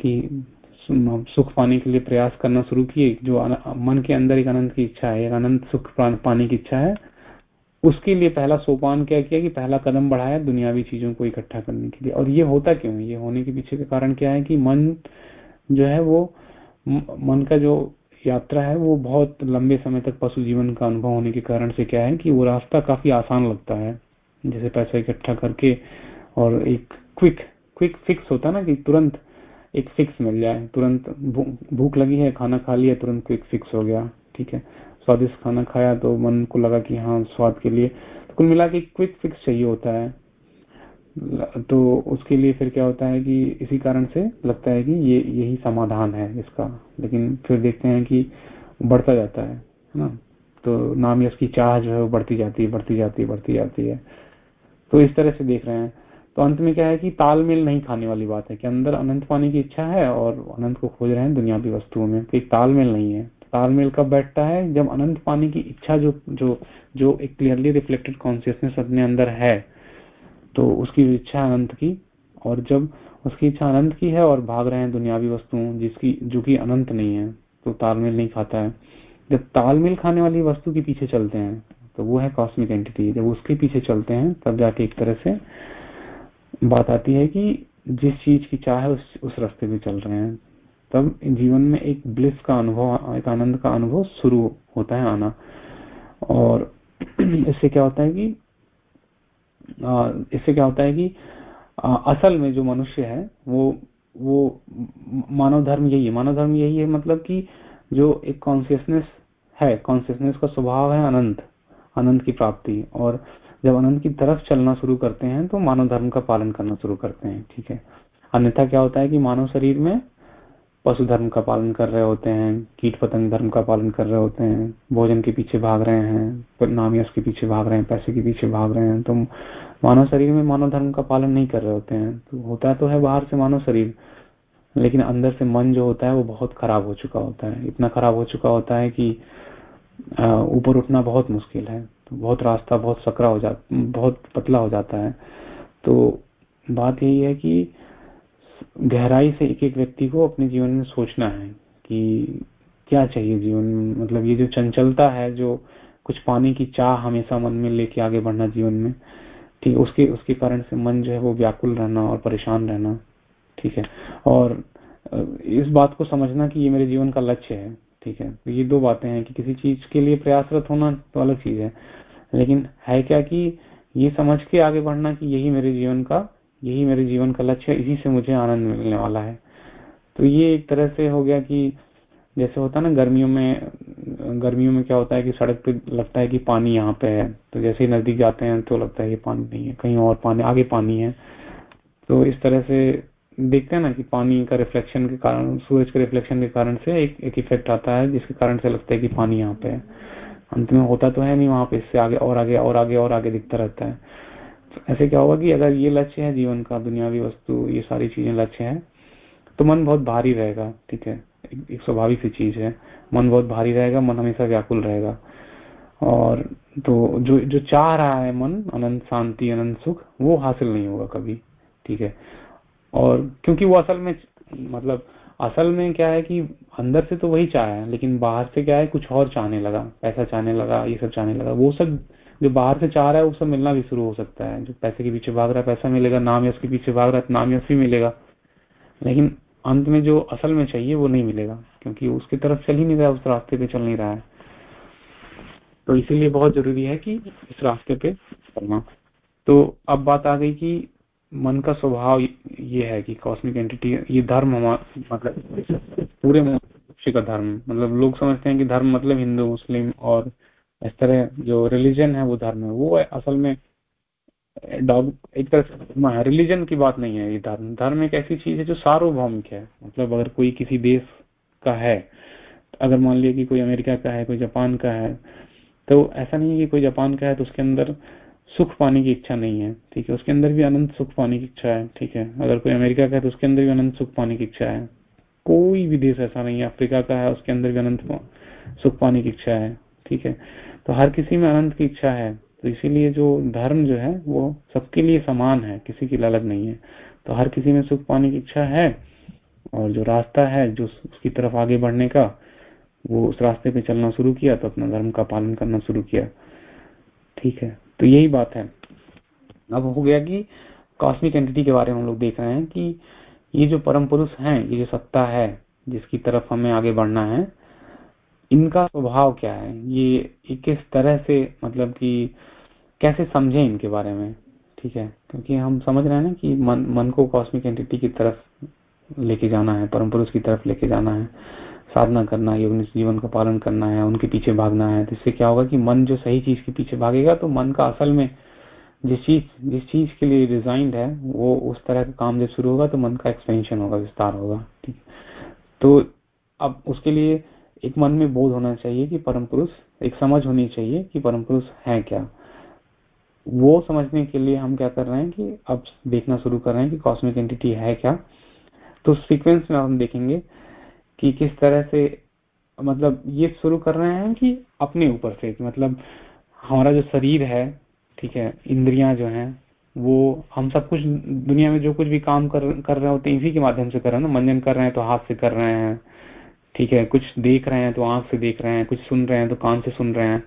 कि सुख पाने के लिए प्रयास करना शुरू किए, जो मन के अंदर एक आनंद की इच्छा है, एक अनंत सुख पाने की इच्छा है, उसके लिए पहला सोपान क्या किया कि पहला कदम बढ़ाया दुनियावी चीज़ों को इकट्ठा करने के लिए। और ये होता क्यों ये होने के पीछे का कारण क्या है कि मन जो है वो मन का जो यात्रा है, वो बहुत लंबे समय तक पशु जीवन का अनुभव होने के कारण से क्या है कि वो रास्ता काफ़ी आसान लगता है। जैसे पैसा इकट्ठा करके और एक क्विक क्विक फिक्स होता ना कि तुरंत एक फिक्स मिल जाए। तुरंत भूख लगी है, खाना खा लिया, तुरंत क्विक फिक्स हो गया, ठीक है? स्वादिष्ट खाना खाया तो मन को लगा कि हाँ स्वाद के लिए। तो कुल मिला के क्विक फिक्स चाहिए होता है। तो उसके लिए फिर क्या होता है कि इसी कारण से लगता है कि ये, यही समाधान है इसका। लेकिन फिर देखते हैं कि बढ़ता जाता है ना? तो नाम यश की चाह जो है वो बढ़ती जाती है, बढ़ती जाती है, बढ़ती जाती है। तो इस तरह से देख रहे हैं। तो अंत में क्या है कि तालमेल नहीं खाने वाली बात है कि अंदर अनंत पाने की इच्छा है और अनंत को खोज रहे हैं दुनियावी वस्तुओं में एक तालमेल नहीं है। तालमेल कब बैठता है? जब अनंत पाने की इच्छा जो जो जो एक क्लियरली रिफ्लेक्टेड कॉन्सियसनेस अपने अंदर है तो उसकी इच्छा अनंत की, और जब उसकी इच्छा अनंत की है और भाग रहे हैं दुनियावी वस्तुओं, जिसकी, जो कि अनंत नहीं है तो तालमेल नहीं खाता है। जब तालमेल खाने वाली वस्तु के पीछे चलते हैं तो वो है कॉस्मिक एंटिटी जब उसके पीछे चलते हैं, तब जाके एक तरह से बात आती है कि जिस चीज़ की चाह है उस उस रास्ते पे चल रहे हैं। तब जीवन में एक ब्लिस का अनुभव एक आनंद का अनुभव शुरू होता है आना। और इससे क्या होता है कि इससे क्या होता है कि आ, असल में जो मनुष्य है वो वो मानव धर्म यही है। मानव धर्म यही है मतलब कि जो एक कॉन्सियसनेस है कॉन्सियसनेस का स्वभाव है अनंत अनंत की प्राप्ति। और जब अनंत की तरफ़ चलना शुरू करते हैं तो मानव धर्म का पालन करना शुरू करते हैं, ठीक है? अन्यथा क्या होता है कि मानव शरीर में पशु धर्म का पालन कर रहे होते हैं, कीट पतंग धर्म का पालन कर रहे होते हैं, भोजन के पीछे भाग रहे हैं नाम यश के पीछे भाग रहे हैं, पैसे के पीछे भाग रहे हैं तो मानव शरीर में मानव धर्म का पालन नहीं कर रहे होते हैं। तो होता तो है बाहर से मानव शरीर, लेकिन अंदर से मन जो होता है, वो बहुत खराब हो चुका होता है। इतना खराब हो चुका होता है कि ऊपर उठना बहुत मुश्किल है। बहुत रास्ता बहुत सकरा हो जाता बहुत पतला हो जाता है। तो बात यही है कि गहराई से एक एक व्यक्ति को अपने जीवन में सोचना है कि क्या चाहिए जीवन में। मतलब ये जो चंचलता है, जो कुछ पाने की चाह हमेशा मन में लेके आगे बढ़ना जीवन में, ठीक, उसके उसके कारण से मन जो है वो व्याकुल रहना और परेशान रहना, ठीक है। और इस बात को समझना कि ये मेरे जीवन का लक्ष्य है। ठीक है। तो ये दो बातें हैं कि किसी चीज़ के लिए प्रयासरत होना तो अलग चीज़ है। लेकिन है क्या कि ये समझ के आगे बढ़ना कि यही मेरे जीवन का, यही मेरे जीवन का लक्ष्य है, इसी से मुझे आनंद मिलने वाला है। तो ये एक तरह से हो गया कि जैसे होता है ना, गर्मियों में गर्मियों में क्या होता है कि सड़क पे लगता है कि पानी यहाँ पे है। तो जैसे ही नज़दीक जाते हैं तो लगता है कि पानी नहीं है, कहीं और पानी, आगे पानी है। तो इस तरह से देखते हैं ना कि पानी का रिफ्लेक्शन के कारण, सूरज के रिफ्लेक्शन के कारण से एक एक इफ़ेक्ट आता है, जिसके कारण से लगता है कि पानी यहाँ पे है। अंत में होता तो है नहीं वहाँ पे, इससे आगे और आगे और आगे और आगे दिखता रहता है। तो ऐसे क्या होगा कि अगर ये लक्ष्य है जीवन का, दुनियावी वस्तु, ये सारी चीज़ें लक्ष्य है तो मन बहुत भारी रहेगा, ठीक है? एक स्वाभाविक सी चीज़ है। मन बहुत भारी रहेगा, मन हमेशा व्याकुल रहेगा। और तो जो जो चाह रहा है मन, अनंत शांति, अनंत सुख, वो हासिल नहीं होगा कभी, ठीक है? और क्योंकि वो असल में मतलब असल में क्या है कि अंदर से तो वही चाह है, लेकिन बाहर से क्या है, कुछ और चाहने लगा, पैसा चाहने लगा, ये सब चाहने लगा। वो सब, जो बाहर से चाह रहा है, वो सब मिलना भी शुरू हो सकता है। जो पैसे के पीछे भाग रहा है, पैसा मिलेगा, नाम यश के पीछे भाग रहा है, नाम यश भी मिलेगा। लेकिन अंत में जो असल में चाहिए, वो नहीं मिलेगा, क्योंकि उसकी तरफ़ चल ही नहीं रहा, उस रास्ते पे चल नहीं रहा है। तो इसीलिए बहुत ज़रूरी है कि इस रास्ते पे चलना। तो अब बात आ गई कि मन का स्वभाव ये है कि कॉस्मिक एंटिटी ये धर्म मतलब पूरे मनुष्य का धर्म। मतलब लोग समझते हैं कि धर्म मतलब हिंदू, मुस्लिम और इस तरह जो रिलीजन है वो धर्म है। वो है असल में डॉग एक तरह से रिलीजन की बात नहीं है ये धर्म। धर्म एक ऐसी चीज़ है जो सार्वभौमिक है। मतलब अगर कोई किसी देश का है, अगर मान लिया कि कोई अमेरिका का है, कोई जापान का है तो ऐसा नहीं है कि कोई जापान का है तो उसके अंदर सुख पाने की इच्छा नहीं है, ठीक है? उसके अंदर भी अनंत सुख पाने की इच्छा है, ठीक है? अगर कोई अमेरिका का है तो उसके अंदर भी अनंत सुख पाने की इच्छा है। कोई भी देश ऐसा नहीं है, अफ्रीका का है, उसके अंदर भी अनंत सुख पाने की इच्छा है, ठीक है? तो हर किसी में अनंत की इच्छा है तो इसीलिए जो धर्म जो है, वो सबके लिए समान है, किसी की अलग नहीं है। तो हर किसी में सुख पाने की इच्छा है, और जो रास्ता है, जो उसकी तरफ़ आगे बढ़ने का, वो उस रास्ते पे चलना शुरू किया तो अपना धर्म का पालन करना शुरू किया, ठीक है? तो यही बात है। अब हो गया कि कॉस्मिक एंटिटी के बारे में हम लोग देख रहे हैं कि ये जो परम पुरुष हैं, ये जो सत्ता है, जिसकी तरफ़ हमें आगे बढ़ना है, इनका स्वभाव क्या है? ये किस तरह से मतलब कि कैसे समझे इनके बारे में? ठीक है, क्योंकि हम समझ रहे हैं ना कि मन मन को कॉस्मिक एंटिटी की तरफ़ लेके जाना है, परम पुरुष की तरफ़ लेके जाना है। साधना करना है योग जीवन का पालन करना है, उनके पीछे भागना है तो इससे क्या होगा कि मन जो सही चीज़ के पीछे भागेगा तो मन का असल में जिस चीज़ जिस चीज़ के लिए डिजाइंड है, वो उस तरह का काम जब शुरू होगा तो मन का एक्सपेंशन होगा, विस्तार होगा, ठीक तो अब उसके लिए एक मन में बोध होना चाहिए कि परम पुरुष, एक समझ होनी चाहिए कि परम पुरुष है क्या। वो समझने के लिए हम क्या कर रहे हैं कि अब देखना शुरू कर रहे हैं कि कॉस्मिक एंटिटी है क्या। तो सीक्वेंस में हम देखेंगे कि किस तरह से मतलब ये शुरू कर रहे हैं कि अपने ऊपर से मतलब हमारा जो शरीर है, ठीक है, इंद्रियाँ जो हैं, वो हम सब कुछ दुनिया में जो कुछ भी काम कर कर रहे होते हैं इसी के माध्यम से कर रहे हैं ना मंजन कर रहे हैं तो हाथ से कर रहे हैं, ठीक है, कुछ देख रहे हैं तो आँख से देख रहे हैं, कुछ सुन रहे हैं तो कान से सुन रहे हैं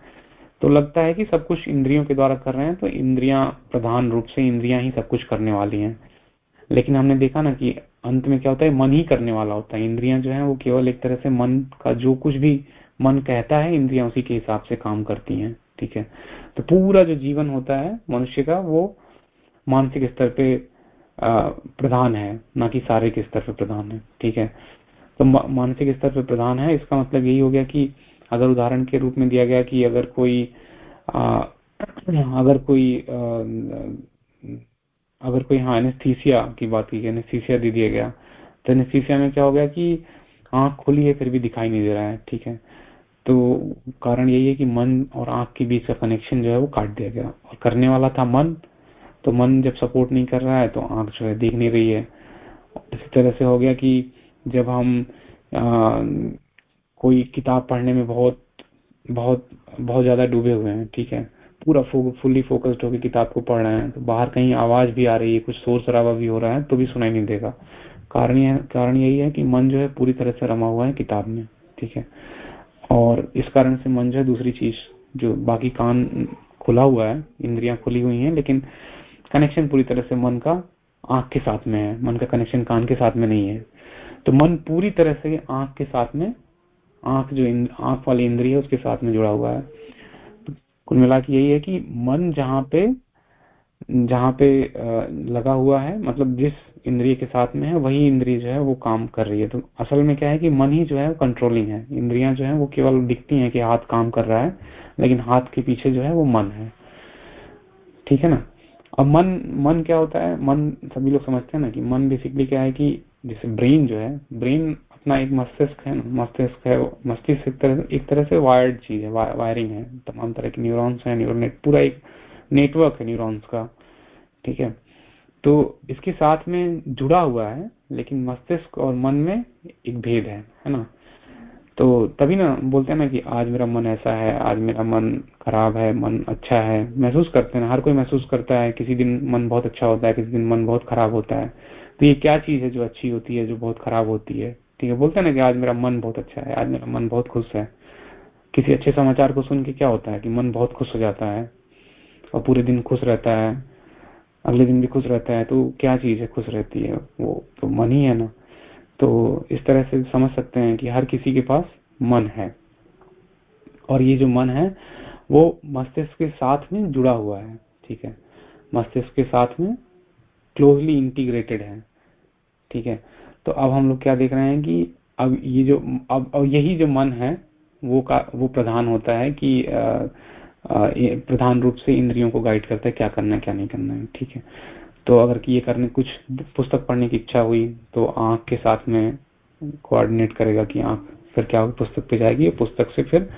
तो लगता है कि सब कुछ इंद्रियों के द्वारा कर रहे हैं तो इंद्रियाँ प्रधान रूप से इंद्रियाँ ही सब कुछ करने वाली हैं, लेकिन हमने देखा ना कि अंत में क्या होता है मन ही करने वाला होता है। इंद्रियाँ जो है वो केवल एक तरह से मन का जो कुछ भी मन कहता है इंद्रियाँ उसी के हिसाब से काम करती हैं ठीक है? तो पूरा जो जीवन होता है मनुष्य का वो मानसिक स्तर पे प्रधान है ना कि शारीरिक स्तर पे प्रधान है ठीक है? तो मानसिक स्तर पे प्रधान है इसका मतलब यही हो गया कि अगर उदाहरण के रूप में दिया गया कि अगर कोई आ, अगर कोई आ, अगर कोई हाँ एनेस्थीसिया की बात की एनेस्थीसिया दे दिया गया तो एनेस्थीसिया में क्या हो गया कि आँख खुली है फिर भी दिखाई नहीं दे रहा है ठीक है? तो कारण यही है कि मन और आँख के बीच का कनेक्शन जो है वो काट दिया गया। और करने वाला था मन तो मन जब सपोर्ट नहीं कर रहा है तो आँख जो है देख नहीं रही है। इसी तरह से हो गया कि जब हम आ, कोई किताब पढ़ने में बहुत बहुत बहुत ज़्यादा डूबे हुए हैं ठीक है? पूरा फो, फुल्ली फोकस्ड होकर किताब को पढ़ रहे हैं तो बाहर कहीं आवाज़ भी आ रही है कुछ शोर शराबा भी हो रहा है तो भी सुनाई नहीं देगा। कारण कारण यही है कि मन जो है पूरी तरह से रमा हुआ है किताब में ठीक है? और इस कारण से मन जो है दूसरी चीज़ जो बाकी कान खुला हुआ है इंद्रियाँ खुली हुई हैं लेकिन कनेक्शन पूरी तरह से मन का आँख के साथ में है मन का कनेक्शन कान के साथ में नहीं है। तो मन पूरी तरह से आँख के साथ में आँख जो आँख वाली इंद्रिय है उसके साथ में जुड़ा हुआ है। कुल मिला के यही है कि मन जहाँ पे जहाँ पे लगा हुआ है मतलब जिस इंद्रिय के साथ में है, वही इंद्रिय जो है वो काम कर रही है। तो असल में क्या है कि मन ही जो है कंट्रोलिंग है। इंद्रियाँ जो है वो केवल दिखती हैं कि हाथ काम कर रहा है, लेकिन हाथ के पीछे जो है वो मन है। ठीक है ना? अब मन मन क्या होता है? मन, सभी लोग समझते हैं ना कि मन बेसिकली क्या है कि जैसे ब्रेन जो है ब्रेन अपना एक मस्तिष्क है ना मस्तिष्क है मस्तिष्क एक तरह एक तरह से वायर्ड चीज़ है वा, वायरिंग है तमाम तरह के न्यूरॉन्स है न्यूरोनेट पूरा एक नेटवर्क है न्यूरॉन्स का ठीक है? तो इसके साथ में जुड़ा हुआ है लेकिन मस्तिष्क और मन में एक भेद है है ना? तो तभी ना बोलते हैं ना कि आज मेरा मन ऐसा है आज मेरा मन खराब है मन अच्छा है महसूस करते हैं हर कोई महसूस करता है किसी दिन मन बहुत अच्छा होता है किसी दिन मन बहुत खराब होता है। तो ये क्या चीज़ है जो अच्छी होती है जो बहुत खराब होती है? ठीक है, बोलते हैं ना कि आज मेरा मन बहुत अच्छा है, आज मेरा मन बहुत खुश है। किसी अच्छे समाचार को सुन के क्या होता है कि मन बहुत खुश हो जाता है और पूरे दिन खुश रहता है, अगले दिन भी खुश रहता है तो क्या चीज़ है खुश रहती है? वो तो मन ही है ना। तो इस तरह से समझ सकते हैं कि हर किसी के पास मन है। और ये जो मन है, वो मस्तिष्क के साथ में जुड़ा हुआ है, ठीक है? मस्तिष्क के साथ में क्लोजली इंटीग्रेटेड है, ठीक है? तो अब हम लोग क्या देख रहे हैं कि अब ये जो अब, अब यही जो मन है वो का वो प्रधान होता है कि प्रधान रूप से इंद्रियों को गाइड करता है क्या करना है क्या नहीं करना है ठीक है। तो अगर कि ये करने कुछ पुस्तक पढ़ने की इच्छा हुई तो आँख के साथ में कोऑर्डिनेट करेगा कि आँख फिर क्या होगी पुस्तक पे जाएगी पुस्तक से फिर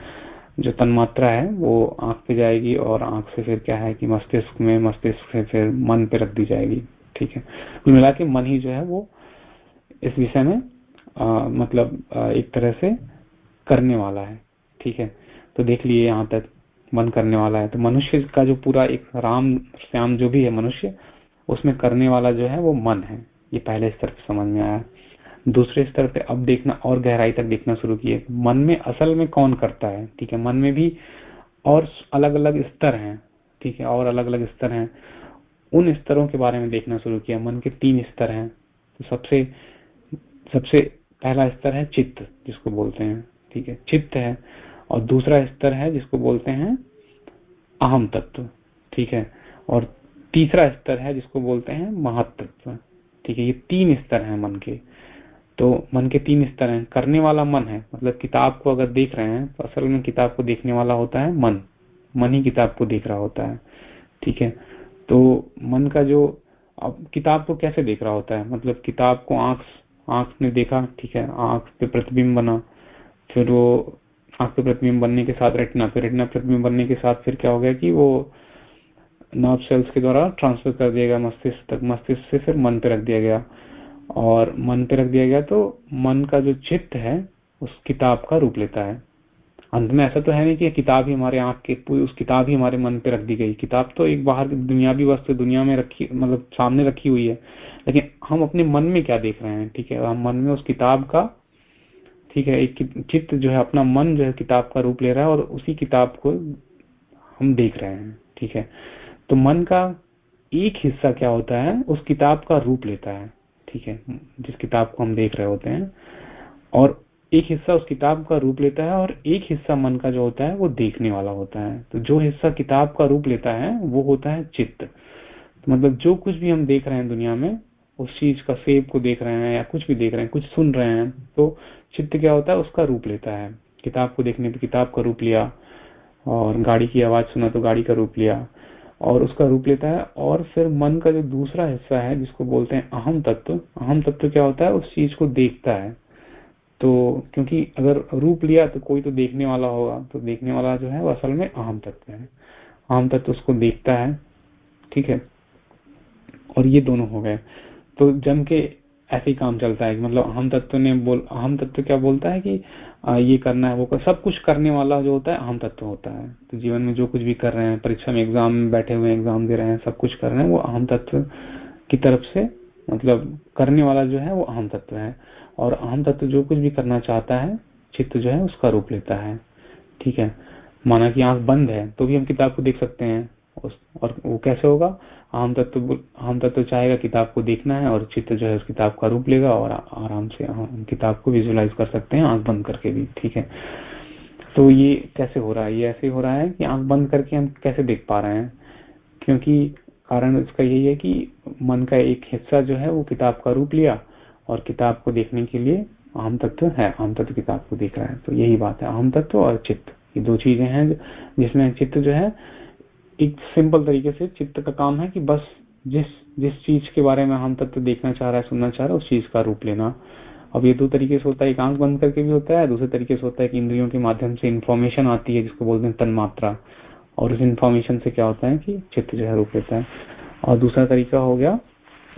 जो तन्मात्रा है वो आँख पे जाएगी और आँख से फिर क्या है कि मस्तिष्क में मस्तिष्क से फिर मन पे रख दी जाएगी ठीक है। कुल मिला के मन ही जो है वो इस विषय में आ, मतलब आ, एक तरह से करने वाला है ठीक है? तो देख लिए यहाँ तक मन करने वाला है। तो मनुष्य का जो पूरा एक राम श्याम जो भी है मनुष्य उसमें करने वाला जो है वो मन है। ये पहले स्तर पे समझ में आया। दूसरे स्तर पे अब देखना और गहराई तक देखना शुरू किए। मन में असल में कौन करता है ठीक है? मन में भी और अलग अलग स्तर हैं ठीक है? और अलग अलग स्तर हैं। उन स्तरों के बारे में देखना शुरू किया। मन के तीन स्तर हैं। तो सबसे सबसे पहला स्तर है चित्त, जिसको बोलते हैं, ठीक है? चित्त है। और दूसरा स्तर है, जिसको बोलते हैं अहम तत्व, ठीक है? और तीसरा स्तर है, जिसको बोलते हैं महत्व ठीक है? ये तीन स्तर हैं मन के। तो मन के तीन स्तर हैं। करने वाला मन है। मतलब किताब को अगर देख रहे हैं तो असल में किताब को देखने वाला होता है मन। मन ही किताब को देख रहा होता है, ठीक है? तो मन का जो, अब किताब को कैसे देख रहा होता है? मतलब किताब को आँख आँख ने देखा, ठीक है, आँख पे प्रतिबिंब बना, फिर वो आँख पे प्रतिबिंब बनने के साथ रेटना फिर रेटना प्रतिबिंब बनने के साथ फिर क्या हो गया कि वो नर्व सेल्स के द्वारा ट्रांसफ़र कर दिया गया मस्तिष्क तक, मस्तिष्क से फिर मन पे रख दिया गया। और मन पे रख दिया गया तो मन का जो चित्त है, उस किताब का रूप लेता है। अंत में ऐसा तो है नहीं कि किताब ही हमारे आँख के उस किताब ही हमारे मन पे रख दी गई। किताब तो एक बाहर दुनियावी वस्तु दुनिया में रखी मतलब सामने रखी हुई है। लेकिन हम अपने मन में क्या देख रहे हैं, ठीक है? हम मन में उस किताब का, ठीक है, एक चित्त जो है, अपना मन जो है, किताब का रूप ले रहा है और उसी किताब को हम देख रहे हैं, ठीक है? तो मन का एक हिस्सा क्या होता है, उस किताब का रूप लेता है, ठीक है? जिस किताब को हम देख रहे होते हैं। और एक हिस्सा उस किताब का रूप लेता है और एक हिस्सा मन का जो होता है, वो देखने वाला होता है। तो जो हिस्सा किताब का रूप लेता है, वो होता है चित्त। तो मतलब जो कुछ भी हम देख रहे हैं दुनिया में, उस चीज़ का सेब को देख रहे हैं या कुछ भी देख रहे हैं, कुछ सुन रहे हैं तो चित्त क्या होता है, उसका रूप लेता है। किताब को देखने पर किताब का रूप लिया और गाड़ी की आवाज़ सुना तो गाड़ी का रूप लिया और उसका रूप लेता है और फिर मन का जो दूसरा हिस्सा है, जिसको बोलते हैं अहम तत्व अहम तत्व क्या होता है, उस चीज़ को देखता है। तो क्योंकि अगर रूप लिया तो कोई तो देखने वाला होगा तो देखने वाला जो है वो असल में अहम तत्व है। अहम तत्व उसको देखता है ठीक है? और ये दोनों हो गए। तो जम के ऐसे ही काम चलता है मतलब अहम तत्व ने बोल अहम तत्व क्या बोलता है कि आ, ये करना है वो कर, सब कुछ करने वाला जो होता है अहम तत्व होता है। तो जीवन में जो कुछ भी कर रहे हैं परीक्षा में एग्ज़ाम में बैठे हुए एग्ज़ाम दे रहे हैं सब कुछ कर रहे हैं वो अहम तत्व की तरफ़ से मतलब करने वाला जो है वो अहम तत्व है। और अहम तत्व जो कुछ भी करना चाहता है, चित्त जो है उसका रूप लेता है। ठीक है? माना कि आँख बंद है तो भी हम किताब को देख सकते हैं। और वो कैसे होगा? आम तत्व आम तत्व चाहेगा किताब को देखना है और चित्त जो है उस किताब का रूप लेगा और आराम से हम किताब को विजुलाइज कर सकते हैं आँख बंद करके भी। ठीक है? तो ये कैसे हो रहा है? ये ऐसे हो रहा है कि आँख बंद करके हम कैसे देख पा रहे हैं? क्योंकि कारण इसका यही है कि मन का एक हिस्सा जो है वो किताब का रूप लिया और किताब को देखने के लिए आम तत्व है आम तत्व किताब को देख रहा है। तो यही बात है, अहम तत्व और चित्त। ये दो चीज़ें हैं जिसमें चित्त जो है, एक सिंपल तरीके से चित्त का काम है कि बस जिस जिस चीज़ के बारे में हम तत्व देखना चाह रहा है, सुनना चाह रहा है, उस चीज़ का रूप लेना। अब ये दो तरीके से होता है एक आँख बंद करके भी होता है, दूसरे तरीके से होता है कि इंद्रियों के माध्यम से इन्फॉर्मेशन आती है, जिसको बोलते हैं तन्मात्रा। और उस इन्फॉर्मेशन से क्या होता है कि चित्त जो है, रूप लेता है। और दूसरा तरीका हो गया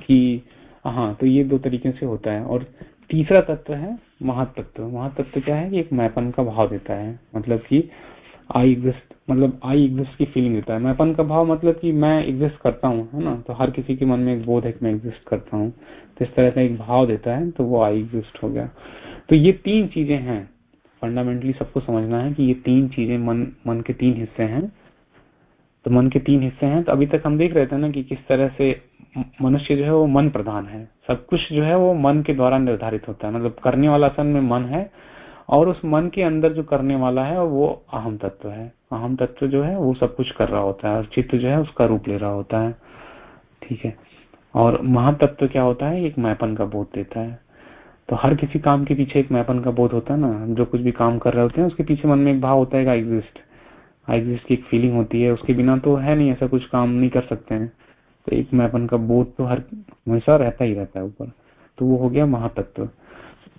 कि हाँ तो ये दो तरीके से होता है। और तीसरा तत्व है महातत्व। महातत्व क्या है कि एक मैपन का भाव देता है। मतलब कि आई एग्जिस्ट मतलब आई एग्जिस्ट की फीलिंग देता है। मैपन का भाव मतलब कि मैं एग्जिस्ट करता हूँ, है ना? तो हर किसी के मन में एक बोध है कि मैं एग्जिस्ट करता हूँ। तो इस तरह का एक भाव देता है तो वो आई एग्जिस्ट हो गया। तो ये तीन चीज़ें हैं। फंडामेंटली सबको समझना है कि ये तीन चीज़ें मन मन के तीन हिस्से हैं। तो मन के तीन हिस्से हैं। तो अभी तक हम देख रहे थे ना कि किस तरह से मनुष्य जो है वो मन प्रधान है। सब कुछ जो है वो मन के द्वारा निर्धारित होता है। मतलब करने वाला असल में मन है और उस मन के अंदर जो करने वाला है वो अहम तत्व है। अहम तत्व जो है वो सब कुछ कर रहा होता है और चित्त जो है उसका रूप ले रहा होता है। ठीक है? और महातत्व क्या होता है? एक मैपन का बोध देता है। तो हर किसी काम के पीछे एक मैपन का बोध होता है ना। जो कुछ भी काम कर रहे होते हैं, उसके पीछे मन में एक भाव होता है एग्जिस्ट एग्जिस्ट की एक फीलिंग होती है। उसके बिना तो है नहीं ऐसा कुछ काम, नहीं कर सकते हैं। तो एक मैपन का बोध तो हर, हमेशा रहता ही रहता है ऊपर। तो वो हो गया महातत्व।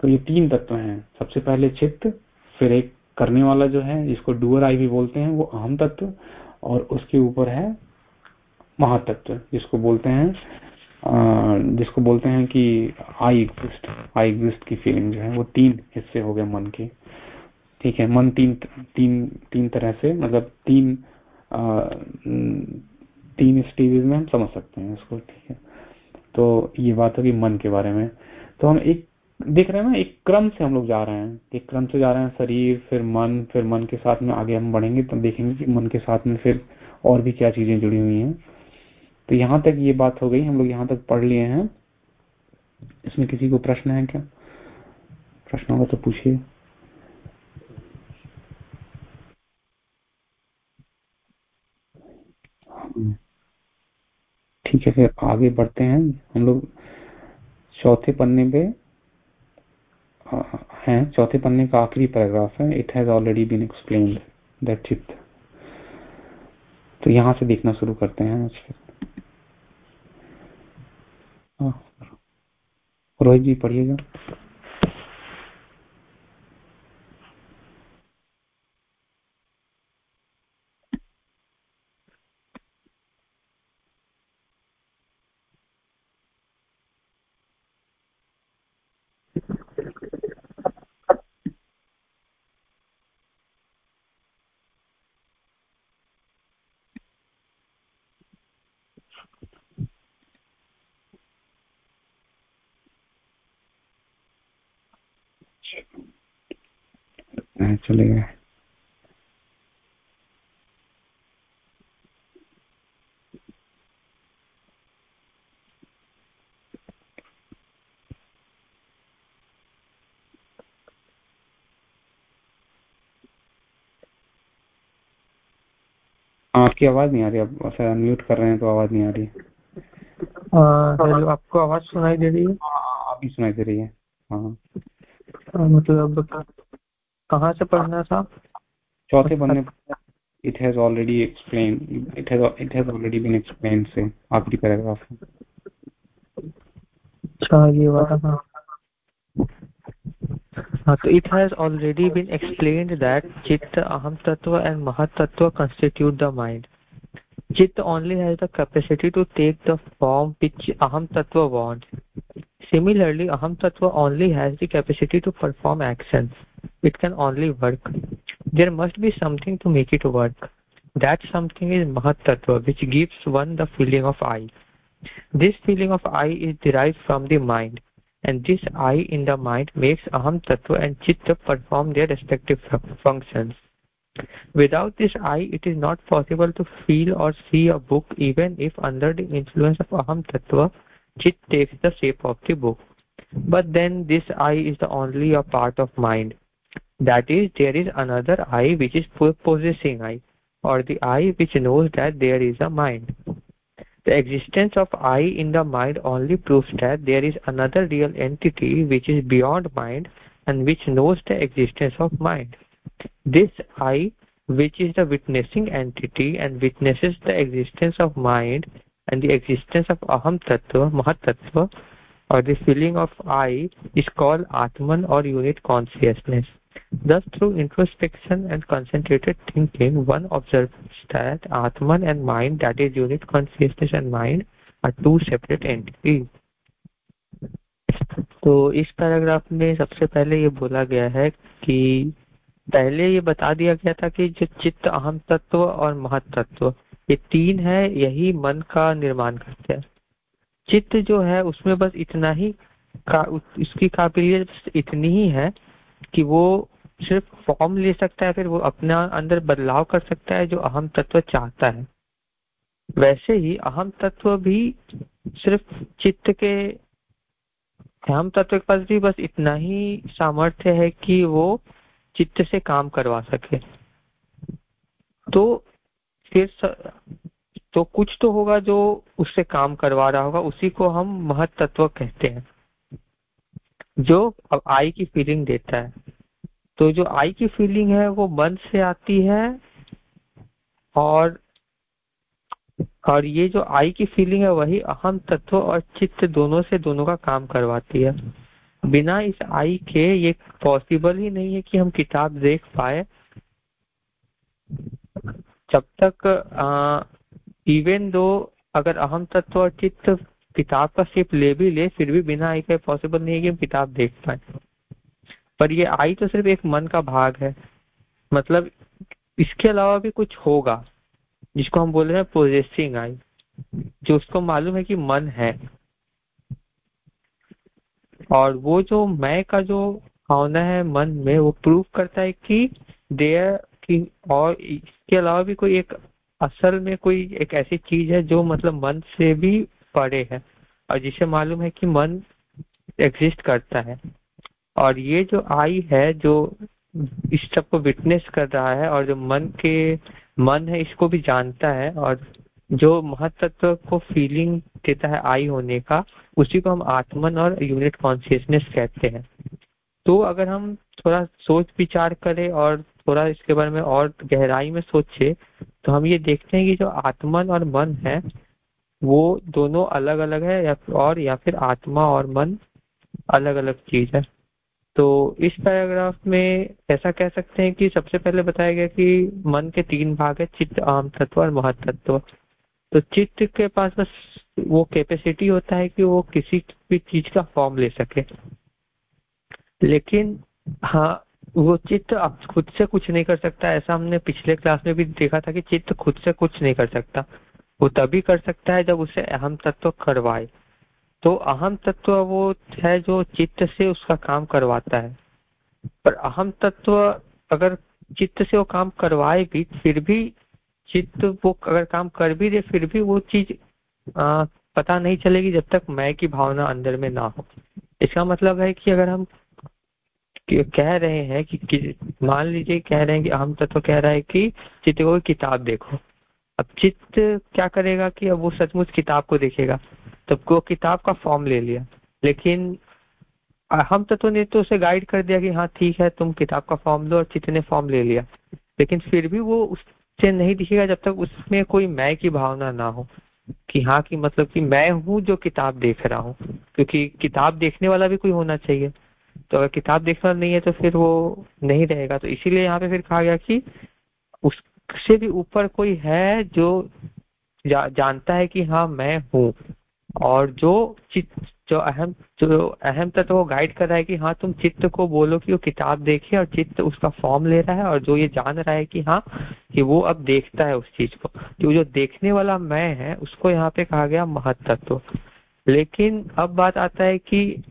तो ये तीन तत्व हैं। सबसे पहले चित्त, फिर एक करने वाला जो है, जिसको डुअर आई भी बोलते हैं, वो अहम तत्व, और उसके ऊपर है महातत्व, जिसको बोलते हैं जिसको बोलते हैं कि आई एग्जिस्ट आई एग्जिस्ट की फीलिंग जो है, वो तीन हिस्से हो गए मन के। ठीक है, मन तीन तीन तीन तरह से मतलब तीन तीन स्टेजेस में हम समझ सकते हैं इसको, ठीक है? तो ये बात होगी मन के बारे में। तो हम एक, देख रहे हैं ना, एक क्रम से हम लोग जा रहे हैं। एक क्रम से जा रहे हैं, शरीर, फिर मन फिर मन के साथ में आगे हम बढ़ेंगे तो देखेंगे कि मन के साथ में फिर और भी क्या चीज़ें जुड़ी हुई हैं। तो यहाँ तक ये बात हो गई, हम लोग यहाँ तक पढ़ लिए हैं। इसमें किसी को प्रश्न है क्या? प्रश्न होगा तो पूछिए। ठीक है फिर आगे बढ़ते हैं। हम लोग चौथे पन्ने पे हैं। चौथे पन्ने का आखिरी पैराग्राफ है। It has already been explained that it तो यहाँ से देखना शुरू करते हैं हाँ। रोहित जी पढ़िएगा चले गए आपकी आवाज़ नहीं आ रही है म्यूट कर रहे हैं तो आवाज़ नहीं आ रही। है आपको आवाज़ सुनाई दे रही है? हाँ, हाँ, हाँ, अभी सुनाई दे रही है मतलब कहा से पढ़ना था चौथे बनने it has already explain it has it has already been explain से आखिरी पैराग्राफ में अच्छा ये वाला हाँ। तो it has already been explained that चित्त अहम तत्व एंड महत तत्व constitute the mind chitta only has the capacity to take the form which aham tattva wants. Similarly aham tattva only has the capacity to perform actions. It can only work. There must be something to make it work. That something is mahat tattva which gives one the feeling of i. This feeling of I is derived from the mind, and this I in the mind makes Aham Tattva and Chitta perform their respective functions. Without this I, it is not possible to feel or see a book even if under the influence of Aham Tattva, Chit takes the shape of the book. But then this I is the only a part of mind. That is, there is another I which is possessing I, or the I which knows that there is a mind. The existence of I in the mind only proves that there is another real entity which is beyond mind and which knows the existence of mind. This I, which is the witnessing entity and witnesses the existence of mind and the existence of Aham Tattva, Mahat Tattva, or the feeling of I, is called Atman or unit consciousness. Thus, through introspection and concentrated thinking, one observes that Atman and mind, that is unit consciousness and mind, are two separate entities. तो इस paragraph में सबसे पहले ये बोला गया है कि पहले ये बता दिया गया था कि जो चित्त, अहम तत्व और महत तत्व, ये तीन है, यही मन का निर्माण करते हैं। चित्त जो है, उसमें बस इतना ही का, उसकी काबिलियत इतनी ही है कि वो सिर्फ़ फॉर्म ले सकता है, फिर वो अपना अंदर बदलाव कर सकता है, जो अहम तत्व चाहता है। वैसे ही अहम तत्व भी सिर्फ़ चित्त के, अहम तत्व के पास भी बस इतना ही सामर्थ्य है कि वो चित्त से काम करवा सके। तो फिर स... तो कुछ तो होगा जो उससे काम करवा रहा होगा, उसी को हम महत तत्व कहते हैं। जो अब आई की फीलिंग देता है तो जो आई की फीलिंग है, वो मन से आती है और और ये जो आई की फीलिंग है, वही अहम तत्व और चित्त दोनों से दोनों का काम करवाती है। बिना इस आई के ये पॉसिबल ही नहीं है कि हम किताब देख पाए। जब तक इवन दो अगर अहम तत्व और चित्त किताब का शेप ले भी ले, फिर भी बिना आई के पॉसिबल नहीं है कि हम किताब देख पाए। पर ये आई तो सिर्फ़ एक मन का भाग है। मतलब इसके अलावा भी कुछ होगा, जिसको हम बोल रहे हैं प्रोजेसिंग आई। जो उसको मालूम है कि मन है। और वो जो मैं का जो भावना है मन में, वो प्रूव करता है कि देयर की और इसके अलावा भी कोई एक असल में कोई एक ऐसी चीज़ है जो मतलब मन से भी परे है और जिसे मालूम है कि मन एग्जिस्ट करता है। और ये जो आई है, जो इस सबको विटनेस कर रहा है और जो मन के, मन है, इसको भी जानता है और जो महत्व को फीलिंग देता है आई होने का, उसी को हम आत्मन और यूनिट कॉन्शियसनेस कहते हैं। तो अगर हम थोड़ा सोच विचार करें और थोड़ा इसके बारे में और गहराई में सोचे तो हम ये देखते हैं कि जो आत्मन और मन है, वो दोनों अलग अलग है या और, या फिर आत्मा और मन अलग अलग चीज़ है। तो इस पैराग्राफ में ऐसा कह सकते हैं कि सबसे पहले बताया गया कि मन के तीन भाग है, चित्त, आम तत्व और महतत्व। तो चित्त के पास बस वो कैपेसिटी होता है कि वो किसी भी चीज़ का फॉर्म ले सके। लेकिन हाँ वो चित्त अब खुद से कुछ नहीं कर सकता। ऐसा हमने पिछले क्लास में भी देखा था कि चित्त खुद से कुछ नहीं कर सकता। वो तभी कर सकता है जब उसे अहम तत्व करवाए। तो अहम तत्व वो है जो चित्त से उसका काम करवाता है। पर अहम तत्व अगर चित्त से वो काम करवाए भी फिर भी चित्त वो अगर काम कर भी दे फिर भी वो चीज़ आ, पता नहीं चलेगी जब तक मैं की भावना अंदर में ना हो। इसका मतलब है कि अगर हम कह रहे हैं कि, कि मान लीजिए कह रहे हैं कि अहम तत्व कह रहा है कि चित्त को किताब देखो। अब चित्त क्या करेगा कि अब वो सचमुच किताब को देखेगा। तो वो किताब का फॉर्म ले लिया। लेकिन हम तत्व ने तो उसे गाइड कर दिया कि हाँ ठीक है तुम किताब का फॉर्म लो और चित्त ने फॉर्म ले लिया। लेकिन फिर भी वो उससे नहीं दिखेगा जब तक उसमें कोई मैं की भावना ना हो। कि हाँ कि मतलब कि मैं हूँ जो किताब देख रहा हूँ। क्योंकि किताब देखने वाला भी कोई होना चाहिए। तो अगर किताब देखने नहीं है तो फिर वो नहीं रहेगा। तो इसीलिए यहाँ पे फिर कहा गया कि उससे भी ऊपर कोई है जो जा, जानता है कि हाँ मैं हूँ। और जो जो अहम जो अहम तत्व वो गाइड कर रहा है कि हाँ तुम चित्त को बोलो कि वो किताब देखे और चित्त उसका फॉर्म ले रहा है और जो ये जान रहा है कि हाँ कि वो अब देखता है उस चीज़ को। तो जो देखने वाला मैं है, उसको यहाँ पे कहा गया महत्व लेकिन अब बात आता है कि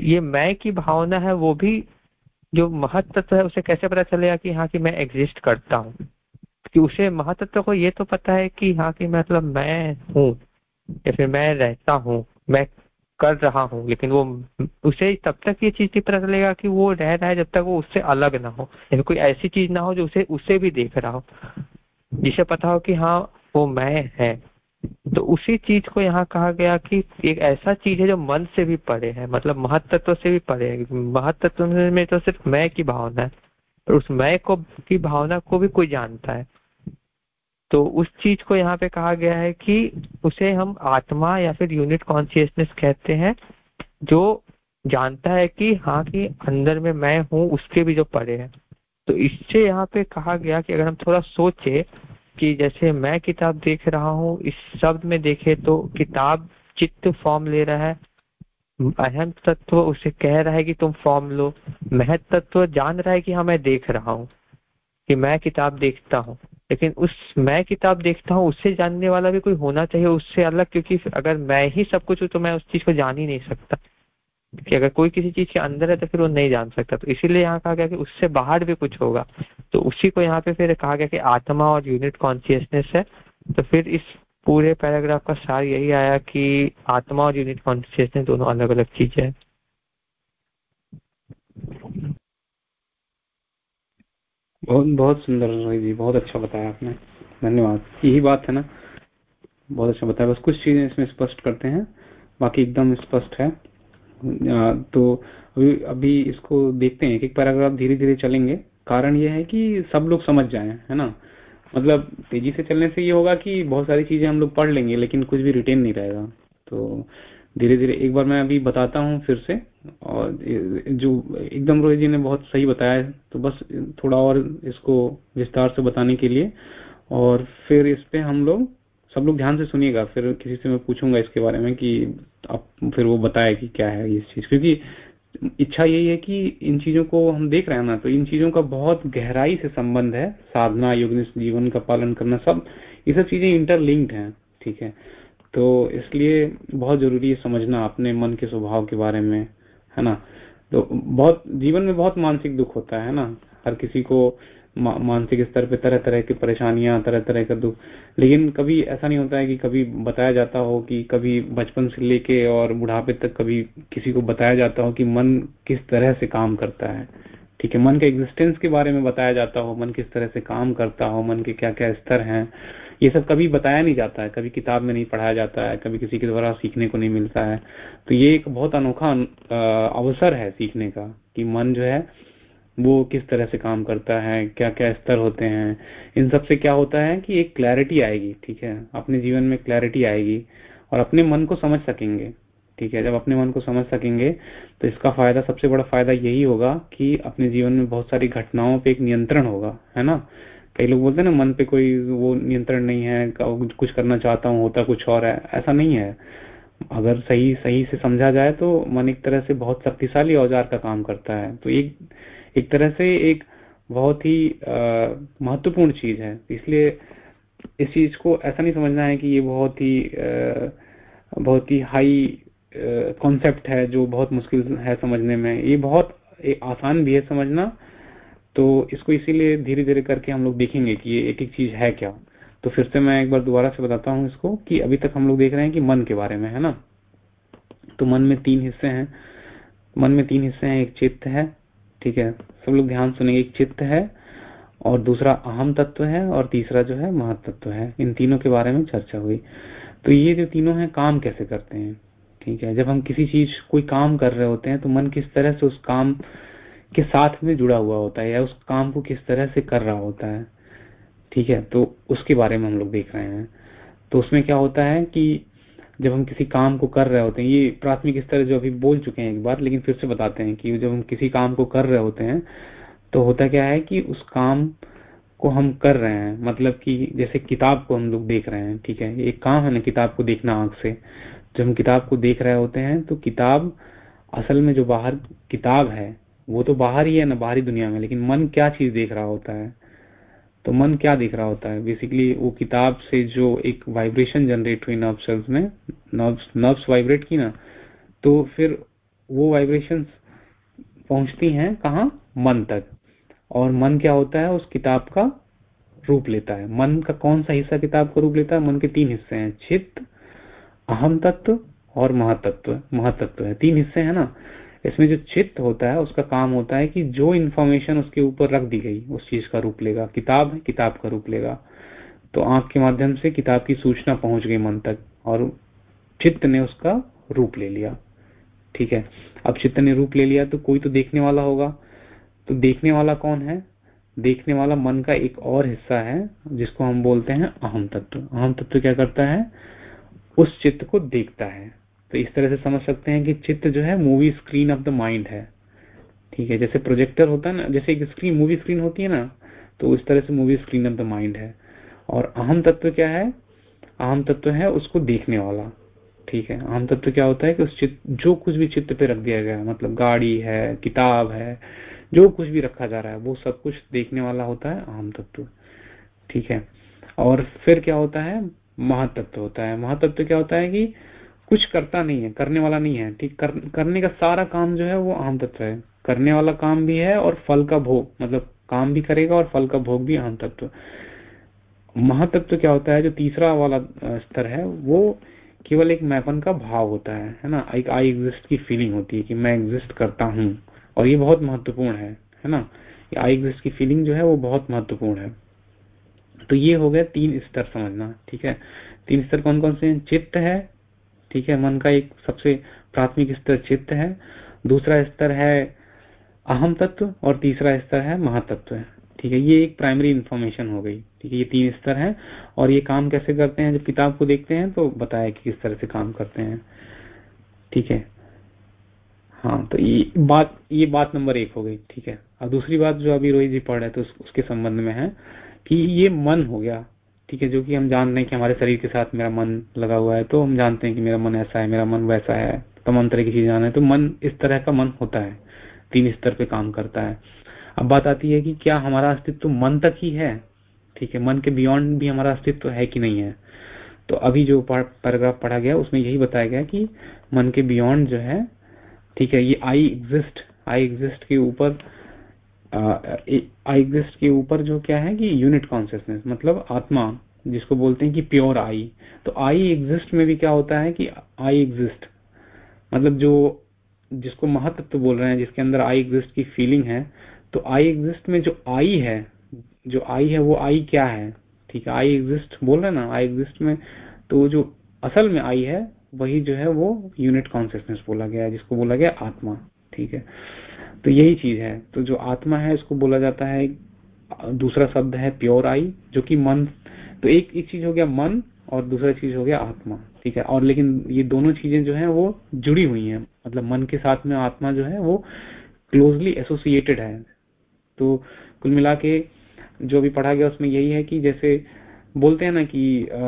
ये मैं की भावना है, वो भी जो महत्व है, उसे कैसे पता चलेगा कि हाँ कि मैं एग्जिस्ट करता हूँ? कि उसे महत्व को ये तो पता है कि हाँ कि मतलब मैं हूँ, या फिर मैं रहता हूँ, मैं कर रहा हूँ, लेकिन वो उसे तब तक ये चीज़ नहीं पता चलेगा कि वो रह रहा है जब तक वो उससे अलग ना हो। या कोई ऐसी चीज़ ना हो जो उसे उसे भी देख रहा हो। जिसे पता हो कि हाँ वो मैं है। तो उसी चीज़ को यहाँ कहा गया कि एक ऐसा चीज़ है जो मन से भी परे है। मतलब महत्व से भी परे है। महत्व में तो सिर्फ़ मैं की भावना है। और उस मैं को, की भावना को भी कोई जानता है। तो उस चीज़ को यहाँ पे कहा गया है कि उसे हम आत्मा या फिर यूनिट कॉन्सियसनेस कहते हैं, जो जानता है कि हाँ कि अंदर में मैं हूँ, उसके भी जो पड़े हैं। तो इससे यहाँ पे कहा गया कि अगर हम थोड़ा सोचे कि जैसे मैं किताब देख रहा हूँ, इस शब्द में देखे तो किताब चित्त फॉर्म ले रहा है। अहम तत्व उसे कह रहा है कि तुम फॉर्म लो। महत तत्व जान रहा है कि हाँ मैं देख रहा हूँ कि मैं किताब देखता हूँ। लेकिन उस, मैं किताब देखता हूँ, उससे जानने वाला भी कोई होना चाहिए, उससे अलग, क्योंकि अगर मैं ही सब कुछ हूँ तो मैं उस चीज़ को जान ही नहीं सकता। कि अगर कोई किसी चीज़ के अंदर है तो फिर वो नहीं जान सकता। तो इसीलिए यहाँ कहा गया कि उससे बाहर भी कुछ होगा। तो उसी को यहाँ पे फिर कहा गया कि आत्मा और यूनिट कॉन्सियसनेस है। तो फिर इस पूरे पैराग्राफ का सार यही आया कि आत्मा और यूनिट कॉन्सियसनेस दोनों अलग अलग चीज़ें है। बहुत बहुत सुंदर जी, बहुत अच्छा बताया आपने। धन्यवाद। यही बात है ना? बहुत अच्छा बताया। बस कुछ चीज़ें इसमें स्पष्ट करते हैं। बाकी एकदम स्पष्ट है। तो अभी अभी इसको देखते हैं। एक पैराग्राफ धीरे धीरे चलेंगे, कारण ये है कि सब लोग समझ जाए, है ना? मतलब तेज़ी से चलने से ये होगा कि बहुत सारी चीज़ें हम लोग पढ़ लेंगे, लेकिन कुछ भी रिटेन नहीं रहेगा। तो धीरे धीरे एक बार मैं अभी बताता हूँ फिर से। और जो एकदम रोहित जी ने बहुत सही बताया है तो बस थोड़ा और इसको विस्तार से बताने के लिए। और फिर इस पे हम लोग, सब लोग ध्यान से सुनिएगा, फिर किसी से मैं पूछूँगा इसके बारे में कि आप, फिर वो बताए कि क्या है ये चीज़। क्योंकि इच्छा यही है कि इन चीज़ों को हम देख रहे हैं ना तो इन चीज़ों का बहुत गहराई से संबंध है। साधना, योग जीवन का पालन करना, सब, ये सब चीज़ें इंटरलिंक्ड हैं, ठीक है? तो इसलिए बहुत ज़रूरी है समझना अपने मन के स्वभाव के बारे में है ना? तो बहुत जीवन में बहुत मानसिक दुख होता है ना? हर किसी को मा, मानसिक स्तर पे तरह तरह की परेशानियाँ तरह तरह का दुख। लेकिन कभी ऐसा नहीं होता है कि कभी बताया जाता हो कि कभी बचपन से लेके और बुढ़ापे तक कभी किसी को बताया जाता हो कि मन किस तरह से काम करता है। ठीक है मन के एग्जिस्टेंस के बारे में बताया जाता हो मन किस तरह से काम करता हो मन के क्या क्या स्तर हैं। ये सब कभी बताया नहीं जाता है, कभी किताब में नहीं पढ़ाया जाता है, कभी किसी के द्वारा सीखने को नहीं मिलता है। तो ये एक बहुत अनोखा अवसर है सीखने का कि मन जो है, वो किस तरह से काम करता है क्या क्या स्तर होते हैं। इन सबसे क्या होता है कि एक क्लैरिटी आएगी, ठीक है? अपने जीवन में क्लैरिटी आएगी और अपने मन को समझ सकेंगे, ठीक है? जब अपने मन को समझ सकेंगे तो इसका फ़ायदा, सबसे बड़ा फ़ायदा यही होगा कि अपने जीवन में बहुत सारी घटनाओं पे एक नियंत्रण होगा, है ना? कई लोग बोलते हैं ना मन पे कोई वो नियंत्रण नहीं है कुछ करना चाहता हूँ होता कुछ और है ऐसा नहीं है। अगर सही सही से समझा जाए तो मन एक तरह से बहुत शक्तिशाली औज़ार का काम करता है। तो एक एक तरह से एक बहुत ही महत्वपूर्ण चीज़ है। इसलिए इस चीज़ को ऐसा नहीं समझना है कि ये बहुत ही आ, बहुत ही हाई कॉन्सेप्ट है जो बहुत मुश्किल है समझने में। ये बहुत आसान भी है समझना तो इसको इसीलिए धीरे धीरे करके हम लोग देखेंगे कि ये एक एक चीज़ है क्या। तो फिर से मैं एक बार दोबारा से बताता हूँ इसको कि अभी तक हम लोग देख रहे हैं कि मन के बारे में, है ना? तो मन में तीन हिस्से हैं। मन में तीन हिस्से हैं, एक चित्त है, ठीक है? सब लोग ध्यान सुनेंगे, एक चित्त है और दूसरा अहम तत्व है और तीसरा जो है महत्व है। इन तीनों के बारे में चर्चा हुई। तो ये जो तीनों हैं, काम कैसे करते हैं? ठीक है? जब हम किसी चीज़, कोई काम कर रहे होते हैं तो मन किस तरह से उस काम के साथ में जुड़ा हुआ होता है या उस काम को किस तरह से कर रहा होता है, ठीक है? तो उसके बारे में हम लोग देख रहे हैं। तो उसमें क्या होता है कि जब हम किसी काम को कर रहे होते हैं, ये प्राथमिक स्तर जो अभी बोल चुके हैं एक बार, लेकिन फिर से बताते हैं कि जब हम किसी काम को कर रहे होते हैं तो होता क्या है कि उस काम को हम कर रहे हैं। मतलब कि जैसे किताब को हम लोग देख रहे हैं, ठीक है? एक काम है ना, किताब को देखना आँख से। जब हम किताब को देख रहे होते हैं तो किताब, असल में जो बाहर किताब है वो तो बाहर ही है ना, बाहरी दुनिया में, लेकिन मन क्या चीज़ देख रहा होता है? तो मन क्या देख रहा होता है? बेसिकली वो किताब से जो एक वाइब्रेशन जनरेट हुई नर्व सेल्स में नर्व्स नर्व्स वाइब्रेट की ना तो फिर वो वाइब्रेशन पहुँचती हैं कहा? मन तक। और मन क्या होता है? उस किताब का रूप लेता है। मन का कौन सा हिस्सा किताब का रूप लेता है? मन के तीन हिस्से हैं, चित्त, अहम तत्व और महातत्व। महातत्व है। तीन हिस्से हैं ना। इसमें जो चित्त होता है, उसका काम होता है कि जो इन्फॉर्मेशन उसके ऊपर रख दी गई, उस चीज़ का रूप लेगा। किताब है, किताब का रूप लेगा। तो आँख के माध्यम से किताब की सूचना पहुँच गई मन तक, और चित्त ने उसका रूप ले लिया। ठीक है? अब चित्त ने रूप ले लिया तो कोई तो देखने वाला होगा। तो देखने वाला कौन है? देखने वाला मन का एक और हिस्सा है, जिसको हम बोलते हैं अहम तत्व। अहम तत्व क्या करता है? उस चित्त को देखता है। तो इस तरह से समझ सकते हैं कि चित्त जो है movie screen of the mind है। ठीक है, जैसे प्रोजेक्टर होता है ना, जैसे एक स्क्रीन मूवी स्क्रीन होती है ना तो उस तरह से movie screen of the mind है। और अहम तत्व क्या है? अहम तत्व है उसको देखने वाला। ठीक है, अहम तत्व क्या होता है कि उस चित्त जो कुछ भी चित्त पे रख दिया गया मतलब गाड़ी है, किताब है, जो कुछ भी रखा जा रहा है, वो सब कुछ देखने वाला होता है अहम तत्व। ठीक है, और फिर क्या होता है? महातत्व होता है। महातत्व क्या होता है कि कुछ करता नहीं है करने वाला नहीं है ठीक? कर, करने का सारा काम जो है वो आम तत्व है। करने वाला काम भी है और फल का भोग मतलब काम भी करेगा और फल का भोग भी आम तत्व। महातत्व क्या होता है? जो तीसरा वाला स्तर है वो केवल एक मैपन का भाव होता है है ना? एक आई एग्जिस्ट की फीलिंग होती है कि मैं एग्जिस्ट करता हूँ और ये बहुत महत्वपूर्ण है है ना? आई एग्जिस्ट की फीलिंग जो है वो बहुत महत्वपूर्ण है। तो ये हो गया तीन स्तर समझना ठीक है? तीन स्तर कौन कौन से हैं? चित्त है ठीक है मन का एक सबसे प्राथमिक स्तर चित्त है दूसरा स्तर है अहम तत्व और तीसरा स्तर है महातत्व ठीक है ये एक प्राइमरी इंफॉर्मेशन हो गई। ठीक है ये तीन स्तर है और ये काम कैसे करते हैं? जब किताब को देखते हैं तो बताया कि किस तरह से काम करते हैं। ठीक है हाँ तो ये बात ये बात नंबर एक हो गई। ठीक है अब दूसरी बात जो अभी रोहित जी पढ़ रहे थे तो उस, उसके संबंध में है कि ये मन हो गया। ठीक है, जो कि हम जान रहे हैं कि हमारे शरीर के साथ मेरा मन लगा हुआ है तो हम जानते हैं कि मेरा मन ऐसा है, मेरा मन वैसा है, तमाम तरह की चीज़ें जान है तो मन इस तरह का मन होता है, तीन स्तर पे काम करता है। अब बात आती है कि क्या हमारा अस्तित्व मन तक ही है? ठीक है, मन के बियॉन्ड भी हमारा अस्तित्व है कि नहीं है? तो अभी जो पैराग्राफ पढ़ा गया, उसमें यही बताया गया कि मन के बियॉन्ड जो है, ठीक है, ये आई एग्जिस्ट आई एग्जिस्ट के ऊपर आई एग्जिस्ट के ऊपर जो क्या है कि यूनिट कॉन्सियसनेस मतलब आत्मा, जिसको बोलते हैं कि प्योर आई तो आई एग्जिस्ट में भी क्या होता है कि आई एग्जिस्ट मतलब जो, जिसको महत्व बोल रहे हैं, जिसके अंदर आई एग्जिस्ट की फीलिंग है तो आई एग्जिस्ट में जो आई है, जो आई है वो आई क्या है? ठीक है आई एग्जिस्ट बोल रहे ना आई एग्जिस्ट में तो जो असल में आई है, वही जो है वो यूनिट कॉन्सियसनेस बोला गया है, जिसको बोला गया आत्मा, ठीक है। तो यही चीज़ है। तो जो आत्मा है इसको बोला जाता है दूसरा शब्द है प्योर आई जो कि मन। तो एक एक चीज़ हो गया मन और दूसरा चीज़ हो गया आत्मा ठीक है? और लेकिन ये दोनों चीज़ें जो है वो जुड़ी हुई हैं। मतलब मन के साथ में आत्मा जो है वो क्लोजली एसोसिएटेड है। तो कुल मिला के जो भी पढ़ा गया उसमें यही है कि जैसे बोलते हैं ना कि आ,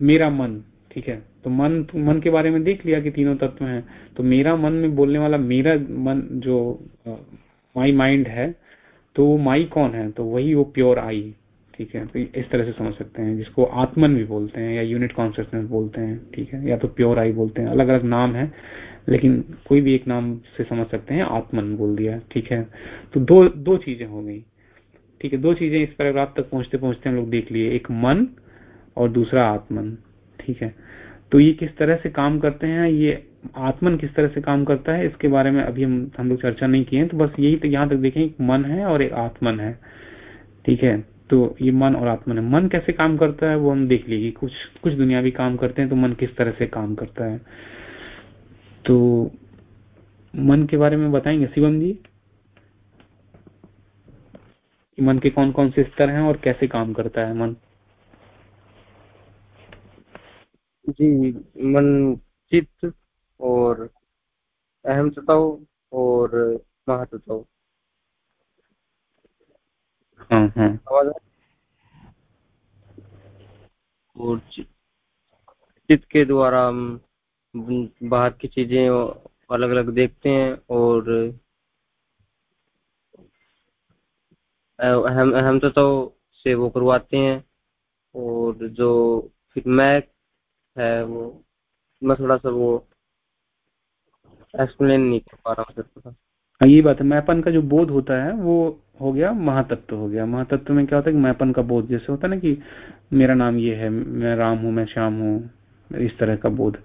मेरा मन ठीक है? तो मन मन के बारे में देख लिया कि तीनों तत्व हैं। तो मेरा मन में बोलने वाला, मेरा मन जो माई माइंड है तो वो माई कौन है? तो वही वो प्योर आई ठीक है? तो इस तरह से समझ सकते हैं, जिसको आत्मन भी बोलते हैं या यूनिट कॉन्सियसनेस बोलते हैं, ठीक है? या तो प्योर आई बोलते हैं अलग अलग नाम है, लेकिन कोई भी एक नाम से समझ सकते हैं, आत्मन बोल दिया, ठीक है? तो दो दो चीज़ें हो गई, ठीक है? दो चीज़ें इस पैराग्राफ तक पहुँचते पहुँचते हम लोग देख लिए, एक मन और दूसरा आत्मन। ठीक है। तो ये किस तरह से काम करते हैं, ये आत्मन किस तरह से काम करता है, इसके बारे में अभी हम हम लोग चर्चा नहीं किए तो बस यही तो यहाँ तक देखें, एक मन है और एक आत्मन है। ठीक है तो ये मन और आत्मन है। मन कैसे काम करता है वो हम देख लीजिए। कुछ कुछ दुनियावी काम करते हैं तो मन किस तरह से काम करता है। तो मन के बारे में बताएँगे शिवम जी मन के कौन कौन से स्तर हैं और कैसे काम करता है मन। जी मन चित्त और अहम तत्व और महातत्व हाँ हाँ। और चित्त के द्वारा हम बाहर की चीज़ें अलग अलग देखते हैं और हम हम तो, तो से वो करवाते हैं और जो फिर मैं है वो मैं थोड़ा सा वो एक्सप्लेन नहीं कर पा रहा हूँ हाँ ये बात है मैपन का जो बोध होता है वो हो गया महातत्व हो गया। महातत्व में क्या होता है कि मैपन का बोध जैसे होता है ना कि मेरा नाम ये है मैं राम हूँ मैं श्याम हूँ इस तरह का बोध।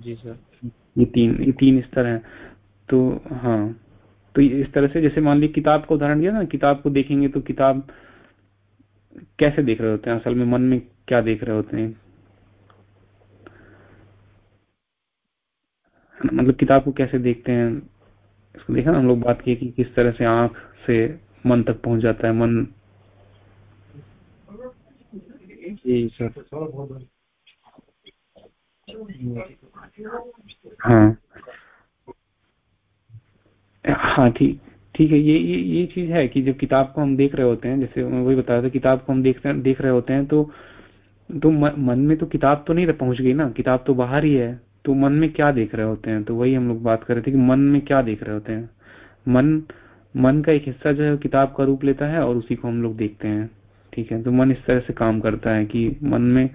जी सर। ये तीन ये तीन इस तरह है। तो हाँ तो इस तरह से जैसे मान ली किताब का उदाहरण दिया ना किताब को देखेंगे तो किताब कैसे देख रहे होते हैं? असल में मन में क्या देख रहे होते हैं? मतलब किताब को कैसे देखते हैं? इसको देखा हम लोग बात की कि किस तरह से आँख से मन तक पहुँच जाता है मन। जी सर। हाँ। हाँ ठीक ठीक है। ये ये ये चीज़ है कि जब किताब को हम देख रहे होते हैं जैसे मैं वही बता रहा था किताब को हम देख देख रहे होते हैं तो तो मन में तो किताब तो नहीं पहुँच गई ना? किताब तो बाहर ही है। तो मन में क्या देख रहे होते हैं? तो वही हम लोग बात कर रहे थे कि मन में क्या देख रहे होते हैं? मन मन का एक हिस्सा जो है किताब का रूप लेता है और उसी को हम लोग देखते हैं। ठीक है? तो मन इस तरह से काम करता है कि मन में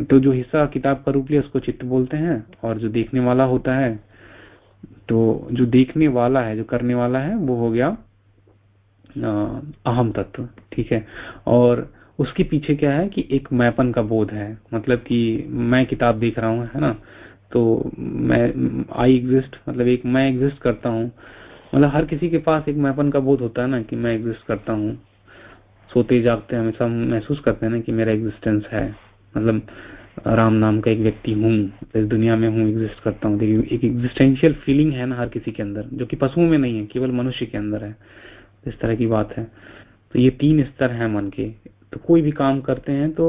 तो जो हिस्सा किताब का रूप लिया, उसको चित्त बोलते हैं और जो देखने वाला होता है तो जो देखने वाला है, जो करने वाला है, वो हो गया अहम तत्व। ठीक है? और उसके पीछे क्या है कि एक मैपन का बोध है। मतलब कि मैं किताब देख रहा हूँ, है ना? तो मैं आई एग्जिस्ट मतलब एक मैं एग्जिस्ट करता हूँ। मतलब हर किसी के पास एक मैपन का बोध होता है ना कि मैं एग्जिस्ट करता हूँ। सोते जागते हमेशा महसूस करते हैं ना कि मेरा एग्जिस्टेंस है। मतलब राम नाम का एक व्यक्ति हूँ, इस दुनिया में हूँ एग्जिस्ट करता हूँ। एक एग्जिस्टेंशियल फीलिंग है ना हर किसी के अंदर, जो कि पशुओं में नहीं है, केवल मनुष्य के अंदर है। इस तरह की बात है। तो ये तीन स्तर है मन के। तो कोई भी काम करते हैं तो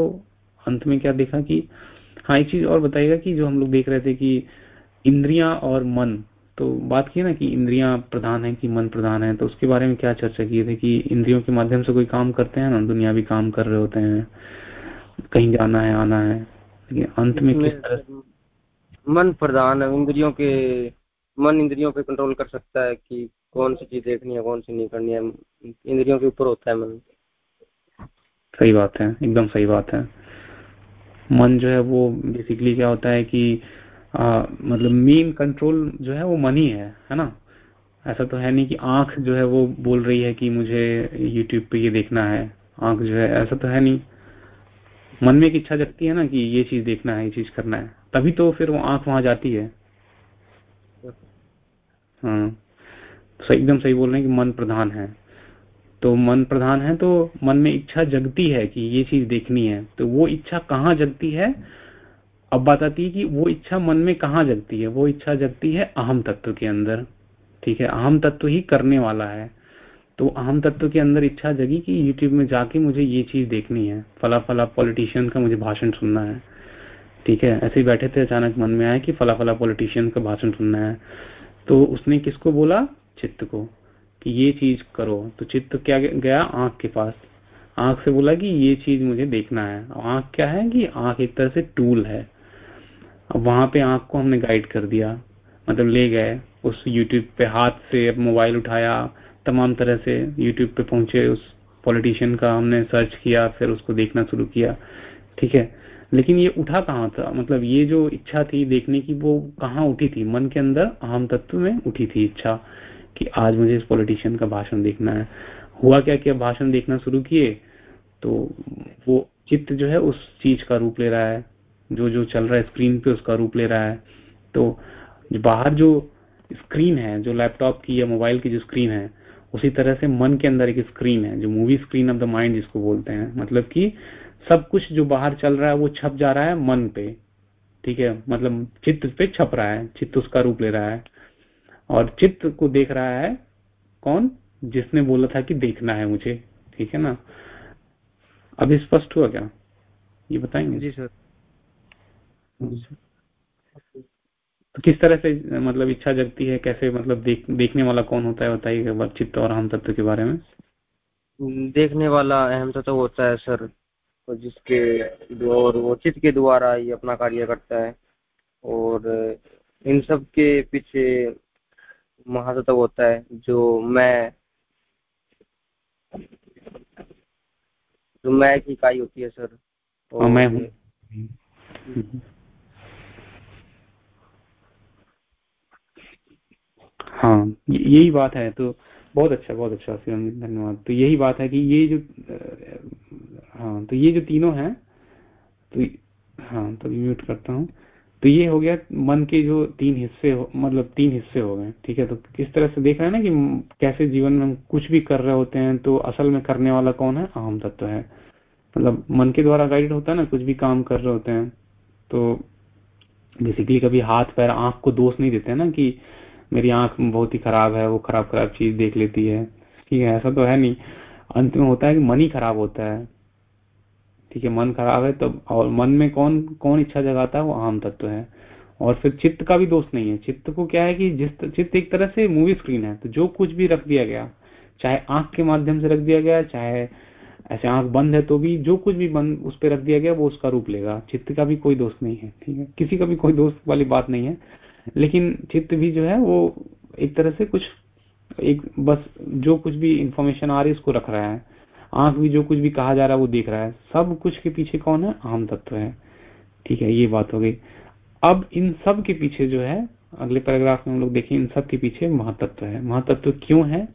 अंत में क्या देखा कि हाँ एक चीज़ और बताइएगा कि जो हम लोग देख रहे थे कि इंद्रियाँ और मन तो बात की ना कि इंद्रियाँ प्रधान है कि मन प्रधान है तो उसके बारे में क्या चर्चा की थी कि इंद्रियों के माध्यम से कोई काम करते हैं ना दुनिया भी काम कर रहे होते हैं कहीं जाना है आना है लेकिन अंत में किस तरह मन प्रधान है इंद्रियों के मन इंद्रियों पे कंट्रोल कर सकता है कि कौन सी चीज़ देखनी है कौन सी नहीं करनी है इंद्रियों के ऊपर होता है मन। सही बात है एकदम सही बात है। मन जो है वो बेसिकली क्या होता है कि आ, मतलब मेन कंट्रोल जो है वो मन ही है है ना? ऐसा तो है नहीं कि आँख जो है वो बोल रही है कि मुझे यूट्यूब पे ये देखना है। आँख जो है ऐसा तो है नहीं। मन में एक इच्छा जगती है ना कि ये चीज़ देखना है ये चीज़ करना है। तभी तो फिर वो आँख वहाँ जाती है। हाँ। तो एकदम सही बोल रहे हैं कि मन प्रधान है। तो मन प्रधान है तो मन में इच्छा जगती है कि ये चीज़ देखनी है। तो वो इच्छा कहाँ जगती है? अब बात आती है कि वो इच्छा मन में कहाँ जगती है? वो इच्छा जगती है अहम तत्व के अंदर, ठीक है? अहम तत्व ही करने वाला है। तो अहम तत्व के अंदर इच्छा जगी कि यूट्यूब में जाके मुझे ये चीज़ देखनी है। फला फला पॉलिटिशियन का मुझे भाषण सुनना है, ठीक है? ऐसे ही बैठे थे, अचानक मन में आया कि फला फला पॉलिटिशियन का भाषण सुनना है। तो उसने किसको बोला? चित्त को। कि ये चीज़ करो। तो चित्त क्या गया? आँख के पास। आँख से बोला कि ये चीज़ मुझे देखना है। आँख क्या है कि आँख एक तरह से टूल है। अब वहाँ पे आँख को हमने गाइड कर दिया। मतलब ले गए। उस यूट्यूब पे हाथ से मोबाइल उठाया। तमाम तरह से यूट्यूब पे पहुँचे। उस पॉलिटिशियन का हमने सर्च किया। फिर उसको देखना शुरू किया। ठीक है? लेकिन ये उठा कहाँ था? मतलब ये जो इच्छा थी देखने की, वो कहाँ उठी थी? मन के अंदर आम तत्व में उठी थी इच्छा। कि आज मुझे इस पॉलिटिशियन का भाषण देखना है। हुआ क्या कि भाषण देखना शुरू किए तो वो चित्त जो है उस चीज़ का रूप ले रहा है। जो जो चल रहा है स्क्रीन पे उसका रूप ले रहा है। तो बाहर जो स्क्रीन है, जो लैपटॉप की या मोबाइल की जो स्क्रीन है, उसी तरह से मन के अंदर एक स्क्रीन है, जो movie screen of the mind जिसको बोलते हैं। मतलब कि सब कुछ जो बाहर चल रहा है, वो छप जा रहा है मन पे। ठीक है? मतलब चित्त पे छप रहा है, चित्त उसका रूप ले रहा है। और चित्त को देख रहा है कौन? जिसने बोला था कि देखना है मुझे। ठीक है ना? अभी स्पष्ट हुआ क्या? ये बताएँगे? जी सर। तो किस तरह से मतलब इच्छा जगती है? कैसे मतलब देख, देखने वाला कौन होता है? बताइए चित्त और अहम तत्व के बारे में। देखने वाला अहम तत्व होता है सर जिसके और वो चित्त के द्वारा ही अपना कार्य करता है। और इन सब के पीछे महासत्व होता है जो मैं जो मैं की इकाई होती है सर। और हाँ, मैं हूँ। हाँ यही बात है तो बहुत अच्छा बहुत अच्छा धन्यवाद। तो यही बात है कि ये जो हाँ तो ये जो तीनों हैं तो हाँ तो म्यूट करता हूँ। तो ये हो गया मन के जो तीन हिस्से मतलब तीन हिस्से हो गए, ठीक है? तो किस तरह से देख रहे हैं ना कि कैसे जीवन में हम कुछ भी कर रहे होते हैं तो असल में करने वाला कौन है? अहम तत्व है। मतलब मन के द्वारा गाइड होता है ना, कुछ भी काम कर रहे होते हैं तो बेसिकली कभी हाथ, पैर, आँख को दोष नहीं देते ना कि मेरी आँख बहुत ही खराब है, वो खराब खराब चीज़ देख लेती है, ठीक है? ऐसा तो है नहीं। अंत में होता है कि मन ही खराब होता है। ठीक है, मन खराब है तो और मन में कौन कौन इच्छा जगाता है, वो आम तत्व है। और फिर चित्त का भी दोष नहीं है। चित्त को क्या है कि जिस चित्त एक तरह से मूवी स्क्रीन है तो जो कुछ भी रख दिया गया, चाहे आँख के माध्यम से रख दिया गया, चाहे ऐसे आँख बंद है तो भी जो कुछ भी बंद उस पर रख दिया गया, वो उसका रूप लेगा। चित्त का भी कोई दोष नहीं है, ठीक है? किसी का भी कोई दोष वाली बात नहीं है। लेकिन चित्त भी जो है, वो एक तरह से कुछ, एक बस जो कुछ भी इंफॉर्मेशन आ रही है, उसको रख रहा है। आँख भी जो कुछ भी कहा जा रहा है, वो देख रहा है। सब कुछ के पीछे कौन है? आम तत्व है। ठीक है, ये बात हो गई। अब इन सब के पीछे जो है, अगले पैराग्राफ में हम लोग देखें, इन सब के पीछे महातत्व है। महातत्व क्यों है?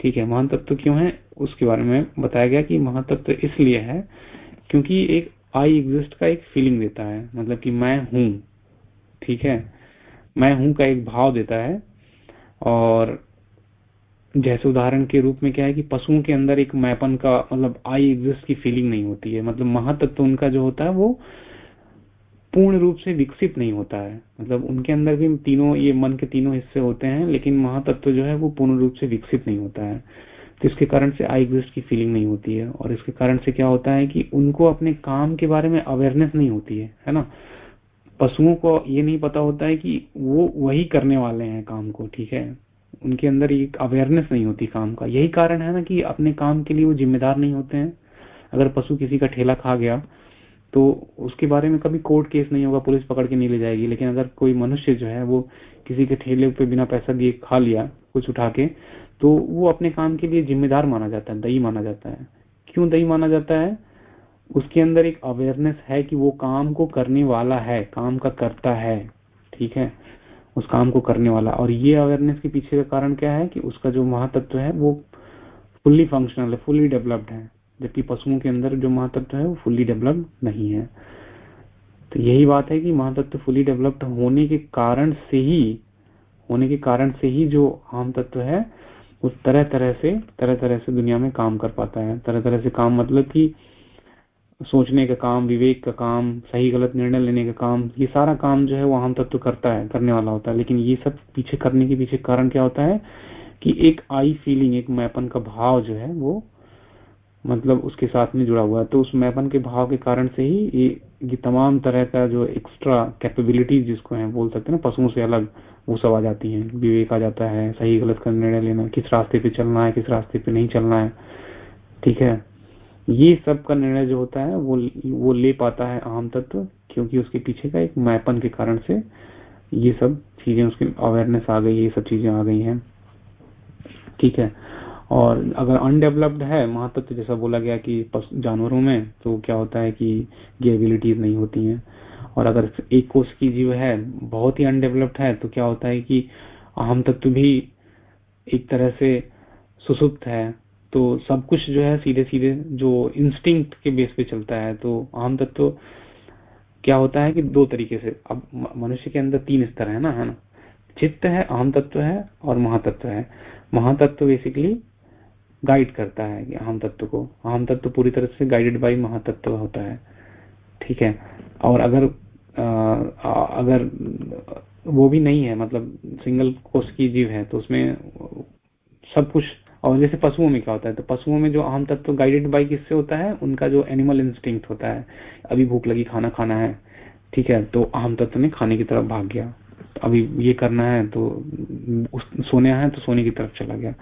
ठीक है, महातत्व क्यों है? उसके बारे में बताया गया कि महातत्व इसलिए है क्योंकि एक आई एग्जिस्ट का एक फीलिंग देता है। मतलब कि मैं हूँ। ठीक है? मैं हूँ का एक भाव देता है। और जैसे उदाहरण के रूप में क्या है कि पशुओं के अंदर एक मैपन का मतलब आई एग्जिस्ट की फीलिंग नहीं होती है। मतलब महातत्व उनका जो होता है, वो पूर्ण रूप से विकसित नहीं होता है। मतलब उनके अंदर भी तीनों, ये मन के तीनों हिस्से होते हैं, लेकिन महातत्व जो है, वो पूर्ण रूप से विकसित नहीं होता है। तो इसके कारण से आई एग्जिस्ट की फीलिंग नहीं होती है। और इसके कारण से क्या होता है कि उनको अपने काम के बारे में अवेयरनेस नहीं होती है है ना? पशुओं को ये नहीं पता होता है कि वो वही करने वाले हैं काम को, ठीक है? उनके अंदर एक अवेयरनेस नहीं होती काम का। यही कारण है ना कि अपने काम के लिए वो जिम्मेदार नहीं होते हैं। अगर पशु किसी का ठेला खा गया तो उसके बारे में कभी कोर्ट केस नहीं होगा, पुलिस पकड़ के नहीं ले जाएगी। लेकिन अगर कोई मनुष्य जो है, वो किसी के ठेले पे बिना पैसा दिए खा लिया, कुछ उठा के तो वो अपने काम के लिए जिम्मेदार माना जाता है दही माना जाता है। क्यों दही माना जाता है? उसके अंदर एक अवेयरनेस है कि वो काम को करने वाला है, काम का करता है। ठीक है? उस काम को करने वाला। और ये अवेयरनेस के पीछे का कारण क्या है कि उसका जो महातत्व है, वो फुल्ली फंक्शनल है फुल्ली डेवलप्ड है। जबकि पशुओं के अंदर जो महातत्व है, वो फुल्ली डेवलप्ड नहीं है। तो यही बात है कि महातत्व फुल्ली डेवलप्ड होने के कारण से ही, होने के कारण से ही जो आम तत्व है, वो तरह तरह से तरह तरह से दुनिया में काम कर पाता है। तरह तरह से काम मतलब कि सोचने का काम, विवेक का काम, सही गलत निर्णय लेने का काम, ये सारा काम जो है वो आम तत्व करता है, करने वाला होता है। लेकिन ये सब पीछे करने के पीछे कारण क्या होता है कि एक आई फीलिंग, एक मैपन का भाव जो है वो मतलब उसके साथ में जुड़ा हुआ है। तो उस मैपन के भाव के कारण से ही ये ये तमाम तरह का जो एक्स्ट्रा कैपेबिलिटीज जिसको है बोल सकते हैं ना, पशुओं से अलग वो सब आ जाती हैं। विवेक आ जाता है, सही गलत का निर्णय लेना, किस रास्ते पे चलना है, किस रास्ते पे नहीं चलना है। ठीक है? ये सब का निर्णय जो होता है, वो वो ले पाता है आम तत्व, क्योंकि उसके पीछे का एक मैपन के कारण से ये सब चीज़ें उसकी अवेयरनेस आ गई, ये सब चीज़ें आ गई हैं। ठीक है? और अगर अनडेवलप्ड है, महातत्व जैसा बोला गया कि जानवरों में तो क्या होता है कि ये एबिलिटीज नहीं होती हैं। और अगर एक कोष की जीव है, बहुत ही अनडेवलप्ड है तो क्या होता है कि अहम तत्व भी एक तरह से सुसुप्त है। तो सब कुछ जो है सीधे सीधे जो इंस्टिंक्ट के बेस पे चलता है तो आम तत्व तो क्या होता है कि दो तरीके से अब मनुष्य के अंदर तीन स्तर है ना है ना? चित्त है आम तत्व है और महातत्व है। महातत्व बेसिकली गाइड करता है आम तत्व को। आम तत्व पूरी तरह से गाइडेड बाई महातत्व होता है। ठीक है? और अगर आ, अगर वो भी नहीं है मतलब सिंगल कोष की जीव है तो उसमें सब कुछ और जैसे पशुओं में क्या होता है तो पशुओं में जो आम तत्व गाइडेड बाई किससे होता है? उनका जो एनिमल इंस्टिंक्ट होता है। अभी भूख लगी, खाना खाना है, ठीक है तो आम तत्व ने खाने की तरफ़ भाग गया। तो अभी ये करना है तो सोने है तो सोने की तरफ़ चला गया।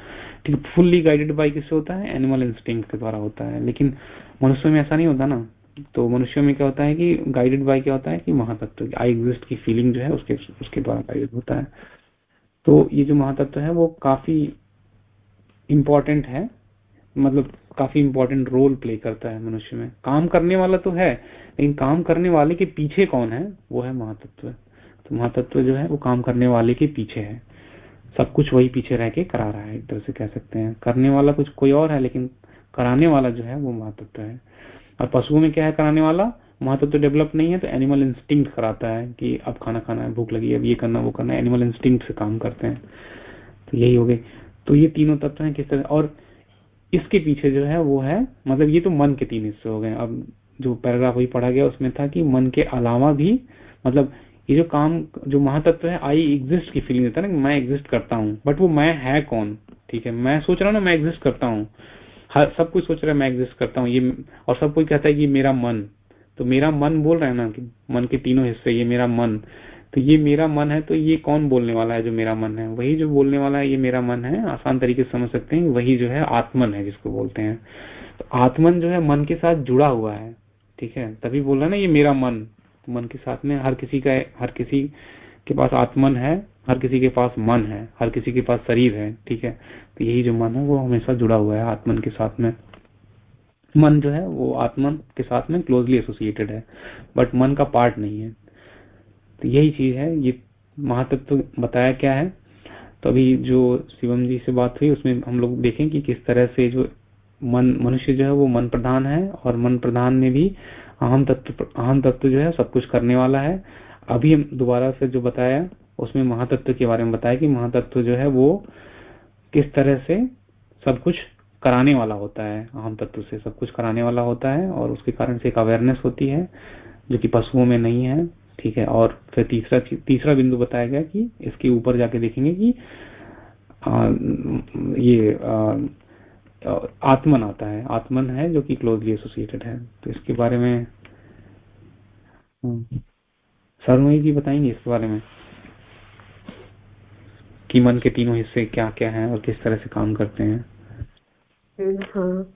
ठीक है फुल्ली गाइडेड बाई किससे होता है? एनिमल इंस्टिंक्ट के द्वारा होता है। लेकिन मनुष्य में ऐसा नहीं होता ना। तो मनुष्य में क्या होता है कि गाइडेड बाय क्या होता है कि महातत्व। आई एग्जिस्ट की फीलिंग जो है, उसके उसके द्वारा गाइडेड होता है। तो ये जो महातत्व है, वो काफ़ी इंपॉर्टेंट है मतलब काफ़ी इंपॉर्टेंट रोल प्ले करता है मनुष्य में। काम करने वाला तो है, लेकिन काम करने वाले के पीछे कौन है? वो है महातत्व। तो महातत्व जो है, वो काम करने वाले के पीछे है। सब कुछ वही पीछे रह के करा रहा है, एक तरह से कह सकते हैं। करने वाला कुछ कोई और है, लेकिन कराने वाला जो है, वो महातत्व है। और पशुओं में क्या है कराने वाला? महातत्व डेवलप नहीं है तो एनिमल इंस्टिंक्ट कराता है कि अब खाना खाना है, भूख लगी अब ये करना, वो करना एनिमल इंस्टिंक्ट से काम करते हैं। तो यही हो गई तो ये तीनों तत्व हैं किस तरह और इसके पीछे जो है, वो है मतलब ये तो मन के तीन हिस्से हो गए। अब जो पैराग्राफ वही पढ़ा गया, उसमें था कि मन के अलावा भी मतलब ये जो काम, जो महातत्व है आई एग्जिस्ट की फीलिंग देता है ना मैं एग्जिस्ट करता हूँ बट वो मैं है कौन? ठीक है, मैं सोच रहा हूँ ना, मैं एग्जिस्ट करता हूँ। हर, सब कुछ सोच रहा है, मैं एग्जिस्ट करता हूँ, ये और सब कोई कहता है कि मेरा मन। तो मेरा मन बोल रहा है ना कि मन के तीनों हिस्से, ये मेरा मन। तो ये मेरा मन है तो ये कौन बोलने वाला है जो मेरा मन है? वही जो बोलने वाला है, ये मेरा मन है। आसान तरीके से समझ सकते हैं, वही जो है आत्मन है जिसको बोलते हैं। तो आत्मन जो है मन के साथ जुड़ा हुआ है, ठीक है? तभी बोल ना, ये मेरा मन। तो मन के साथ में हर किसी का, हर किसी के पास आत्मन है, हर किसी के पास मन है, हर किसी के पास शरीर है, ठीक है? तो यही जो मन है, वो हमेशा जुड़ा हुआ है आत्मन के साथ में। मन जो है, वो आत्मन के साथ में क्लोजली एसोसिएटेड है। बट मन का पार्ट नहीं है। तो यही चीज़ है, ये महातत्व बताया क्या है। तो अभी जो शिवम जी से बात हुई, उसमें हम लोग देखें कि किस तरह से जो मन, मनुष्य जो है, वो मन प्रधान है और मन प्रधान में भी अहम तत्व अहम तत्व जो है, सब कुछ करने वाला है। अभी हम दोबारा से जो बताया, उसमें महातत्व के बारे में बताया कि महातत्व जो है, वो किस तरह से सब कुछ कराने वाला होता है। अहम तत्व से सब कुछ कराने वाला होता है और उसके कारण से एक अवेयरनेस होती है, जो कि पशुओं में नहीं है। ठीक है और फिर तीसरा तीसरा बिंदु बताया गया कि इसके ऊपर जाके देखेंगे कि आ, ये आ, आत्मन आता है आत्मन है जो कि क्लोजली एसोसिएटेड है। तो इसके बारे में सरमई जी बताएँगे इसके बारे में कि मन के तीनों हिस्से क्या क्या हैं और किस तरह से काम करते हैं। हाँ।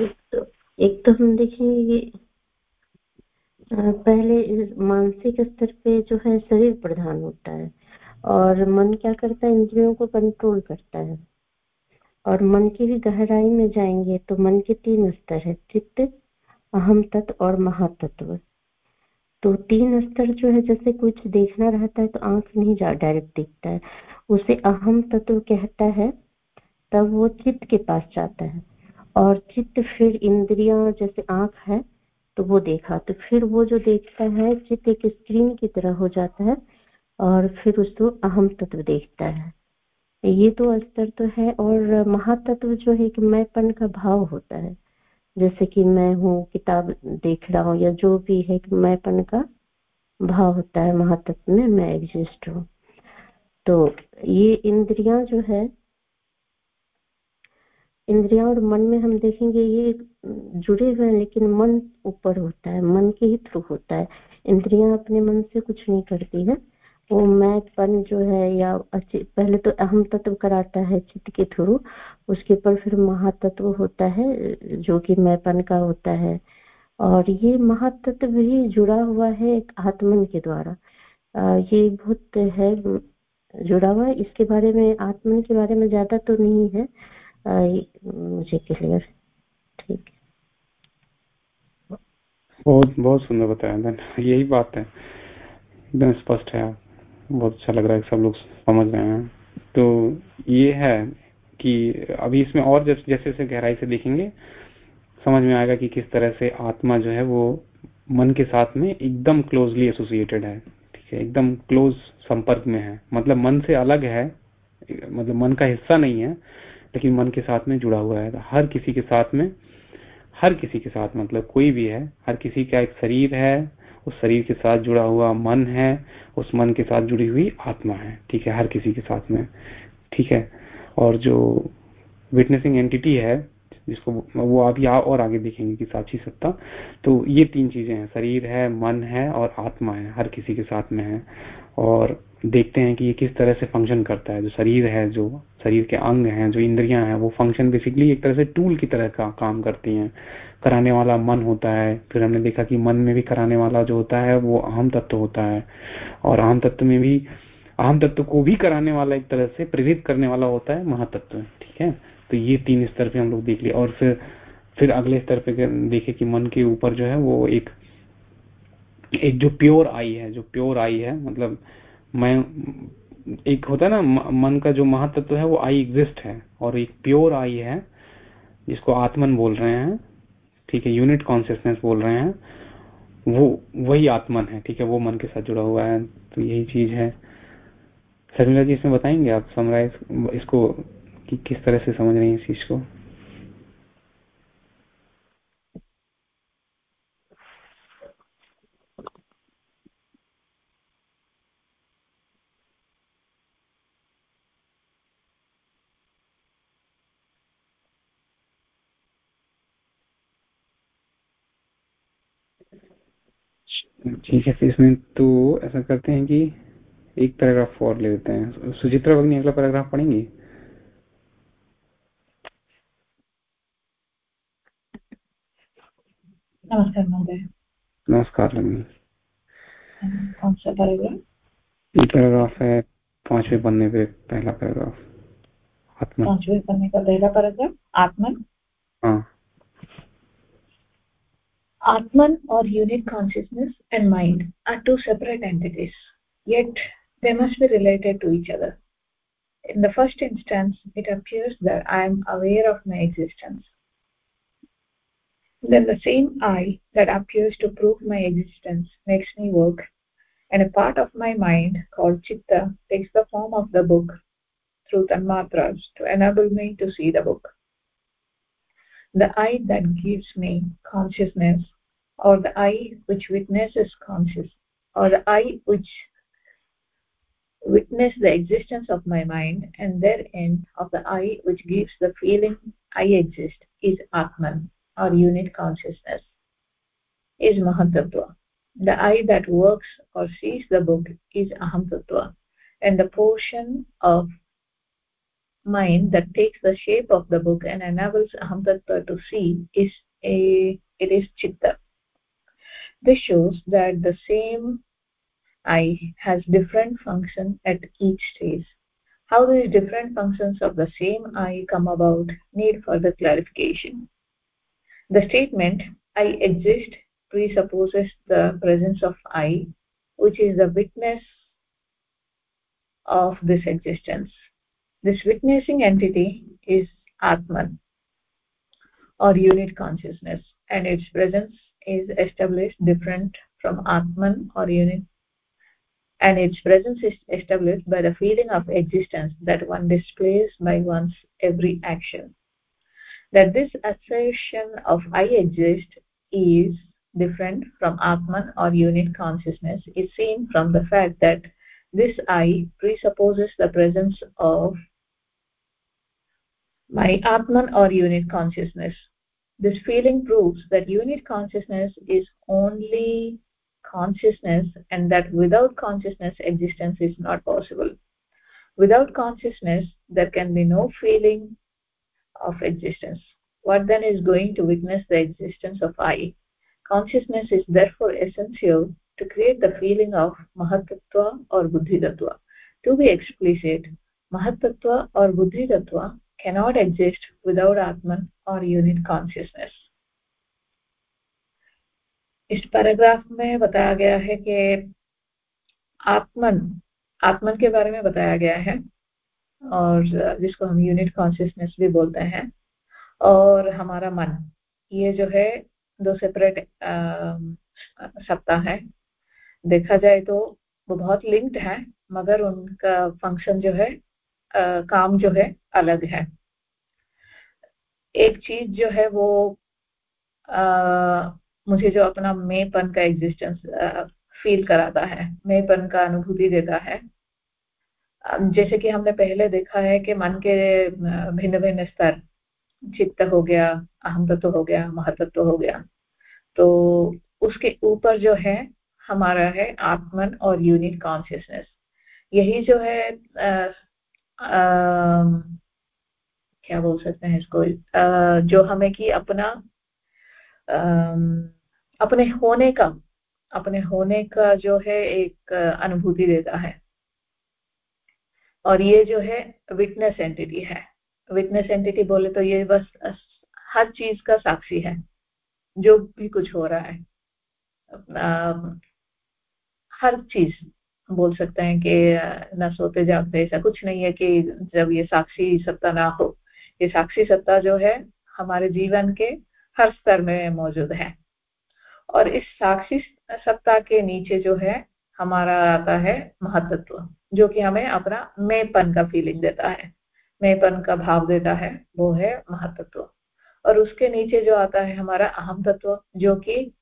एक तो एक तो हम देखेंगे पहले मानसिक स्तर पे जो है शरीर प्रधान होता है और मन क्या करता है? इंद्रियों को कंट्रोल करता है। और मन की भी गहराई में जाएँगे तो मन के तीन स्तर है, चित्त, अहम तत्व और महातत्व। तो तीन स्तर जो है, जैसे कुछ देखना रहता है तो आँख नहीं जा डायरेक्ट दिखता है। उसे अहम तत्व कहता है, तब वो चित्त के पास जाता है। और चित्त फिर इंद्रिया, जैसे आँख है तो वो देखा। तो फिर वो जो देखता है चित्त एक स्क्रीन की तरह हो जाता है और फिर उसको अहम तत्व देखता है। ये तो स्तर तो है और महातत्व जो है कि मैंपन का भाव होता है। जैसे कि मैं हूँ, किताब देख रहा हूँ या जो भी है कि मैंपन का भाव होता है, महातत्व में मैं एग्जिस्ट हूँ। तो ये इंद्रियाँ जो है इंद्रिया और मन में हम देखेंगे ये जुड़े हुए हैं, लेकिन मन ऊपर होता है, मन के ही थ्रू होता है। इंद्रिया अपने मन से कुछ नहीं करती है। वो मैंपन जो है या पहले तो अहम तत्व कराता है चित्त के थ्रू उसके ऊपर फिर महातत्व होता है, जो कि मैंपन का होता है। और ये महातत्व भी जुड़ा हुआ है एक आत्मन के द्वारा। ये बहुत है, जुड़ा हुआ है। इसके बारे में, आत्मन के बारे में ज़्यादा तो नहीं है मुझे क्लियर ठीक बहुत बहुत सुंदर बताया यही बात है। एकदम स्पष्ट है, बहुत अच्छा लग रहा है सब लोग समझ रहे हैं। तो ये है कि अभी इसमें और जैसे जैसे गहराई से देखेंगे, समझ में आएगा कि किस तरह से आत्मा जो है वो मन के साथ में एकदम क्लोजली एसोसिएटेड है, ठीक है? एकदम क्लोज संपर्क में है। मतलब मन से अलग है मतलब मन का हिस्सा नहीं है लेकिन मन के साथ में जुड़ा हुआ है। हर किसी के साथ में, हर किसी के साथ मतलब कोई भी है, हर किसी का एक शरीर है, उस शरीर के साथ जुड़ा हुआ मन है, उस मन के साथ जुड़ी हुई आत्मा है। ठीक है, हर किसी के साथ में। ठीक है, और जो विटनेसिंग एंटिटी है, जिसको वो आप यहाँ और आगे देखेंगे कि साक्षी सत्ता तो ये तीन चीज़ें हैं। शरीर है, मन है और आत्मा है, हर किसी के साथ में है। और देखते हैं कि ये किस तरह से फ़ंक्शन करता है। जो शरीर है, जो शरीर के अंग हैं, जो इंद्रियाँ हैं, वो फ़ंक्शन बेसिकली एक तरह से टूल की तरह का काम करती हैं। कराने वाला मन होता है। फिर हमने देखा कि मन में भी कराने वाला जो होता है, वो अहम तत्व होता है। और अहम तत्व में भी, अहम तत्व को भी कराने वाला एक तरह से प्रेरित करने वाला होता है महातत्व, ठीक है? तो ये तीन स्तर पे हम लोग देख लिए। और फिर फिर अगले स्तर पे देखे कि मन के ऊपर जो है, वो एक एक जो प्योर आई है, जो प्योर आई है मतलब मैं, एक होता है ना मन का जो महातत्व है, वो आई एग्जिस्ट है, और एक प्योर आई है, जिसको आत्मन बोल रहे हैं, ठीक है यूनिट कॉन्सियसनेस बोल रहे हैं, वो, वही आत्मन है, ठीक है, वो मन के साथ जुड़ा हुआ है तो यही चीज़ है। शर्मिला जी, इसमें बताएँगे आप समराइज इसको कि किस तरह से समझ रही हैं इस चीज़ को? ठीक है फिर इसमें तो ऐसा करते हैं कि एक पैराग्राफ और ले लेते हैं। सुचित्रा भगनी अगला पैराग्राफ पढ़ेंगी? नमस्कार महोदय। नमस्कार भगनी। कौन सा पैराग्राफ ये पैराग्राफ है पाँचवें पन्ने पे पहला पैराग्राफ आत्मा। पाँचवें पन्ने का पहला पैराग्राफ आत्मन हाँ। Atman or unit consciousness and mind are two separate entities, yet they must be related to each other. In the first instance, it appears that I am aware of my existence. Then the same I that appears to prove my existence makes me work, and a part of my mind called Chitta takes the form of the book through Tanmatras to enable me to see the book the I that gives me consciousness or the I which witnesses conscious or the I which witness the existence of my mind and therein of the I which gives the feeling I exist is Atman or unit consciousness is Mahatattva. The I that works or sees the book is Aham Tattva and the portion of mind that takes the shape of the book and enables aham to see is a it is chitta. This shows that the same i has different function at each stage. How these different functions of the same i come about need further clarification. The statement i exist presupposes the presence of i which is the witness of this existence this witnessing entity is atman or unit consciousness and its presence is established different from atman or unit and its presence is established by the feeling of existence that one displays by one's every action. That this assertion of i exist is different from atman or unit consciousness is seen from the fact that this i presupposes the presence of my atman or unit consciousness. This feeling proves that unit consciousness is only consciousness and that without consciousness existence is not possible. Without consciousness there can be no feeling of existence. What then is going to witness the existence of i? Consciousness is therefore essential to create the feeling of mahatattva or buddhi tattva to be explicit mahatattva or buddhi tattva cannot exist without atman or unit consciousness इस paragraph में बताया गया है कि आत्मन आत्मन के बारे में बताया गया है और जिसको हम यूनिट कॉन्शियसनेस भी बोलते हैं और हमारा मन ये जो है दो सेपरेट सत्ता है देखा जाए तो वो बहुत लिंक्ड है मगर उनका फ़ंक्शन जो है आ, काम जो है अलग है। एक चीज़ जो है वो आ, मुझे जो अपना मेपन का एग्जिस्टेंस फील कराता है मेपन का अनुभूति देता है। जैसे कि हमने पहले देखा है कि मन के भिन्न भिन्न स्तर चित्त हो गया अहम तत्व हो गया महतत्व हो गया तो उसके ऊपर जो है हमारा है आत्मन और यूनिट कॉन्शियसनेस यही जो है आ, आ, क्या बोल सकते हैं इसको? आ, जो हमें कि अपना आ, अपने होने का अपने होने का जो है एक अनुभूति देता है। और ये जो है विटनेस एंटिटी है। विटनेस एंटिटी बोले तो ये बस हर चीज़ का साक्षी है जो भी कुछ हो रहा है। हर चीज़ बोल सकते हैं कि न सोते जागते, ऐसा कुछ नहीं है कि जब ये साक्षी सत्ता ना हो। ये साक्षी सत्ता जो है, हमारे जीवन के हर स्तर में मौजूद है। और इस साक्षी सत्ता के नीचे जो है, हमारा आता है महत्व जो कि हमें अपना मेपन का फीलिंग देता है। मेपन का भाव देता है, वो है महत्व और उसके नीचे जो आता है हमारा अहम तत्व, जो कि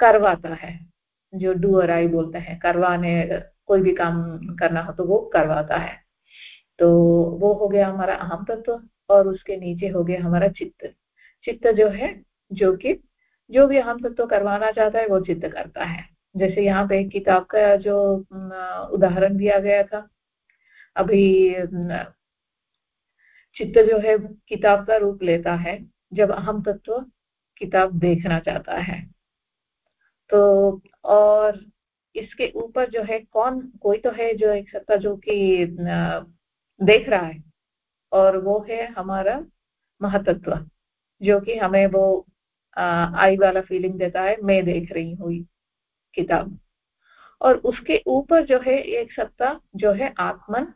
करवाता है। जो डू और आई बोलते हैं, करवाने, कोई भी काम करना हो तो वो करवाता है। तो वो हो गया हमारा अहम तत्व और उसके नीचे हो गया हमारा चित्त। चित्त जो है, जो कि जो भी अहम तत्व करवाना चाहता है वो चित्त करता है। जैसे यहाँ पे किताब का जो उदाहरण दिया गया था, अभी चित्त जो है, किताब का रूप लेता है, जब अहम तत्व किताब देखना चाहता है। तो और इसके ऊपर जो है, कौन, कोई तो है जो एक सत्ता जो कि देख रहा है, और वो है हमारा महतत्व, जो कि हमें वो आई वाला फीलिंग देता है, मैं देख रही हूँ किताब। और उसके ऊपर जो है, एक सत्ता जो है आत्मन,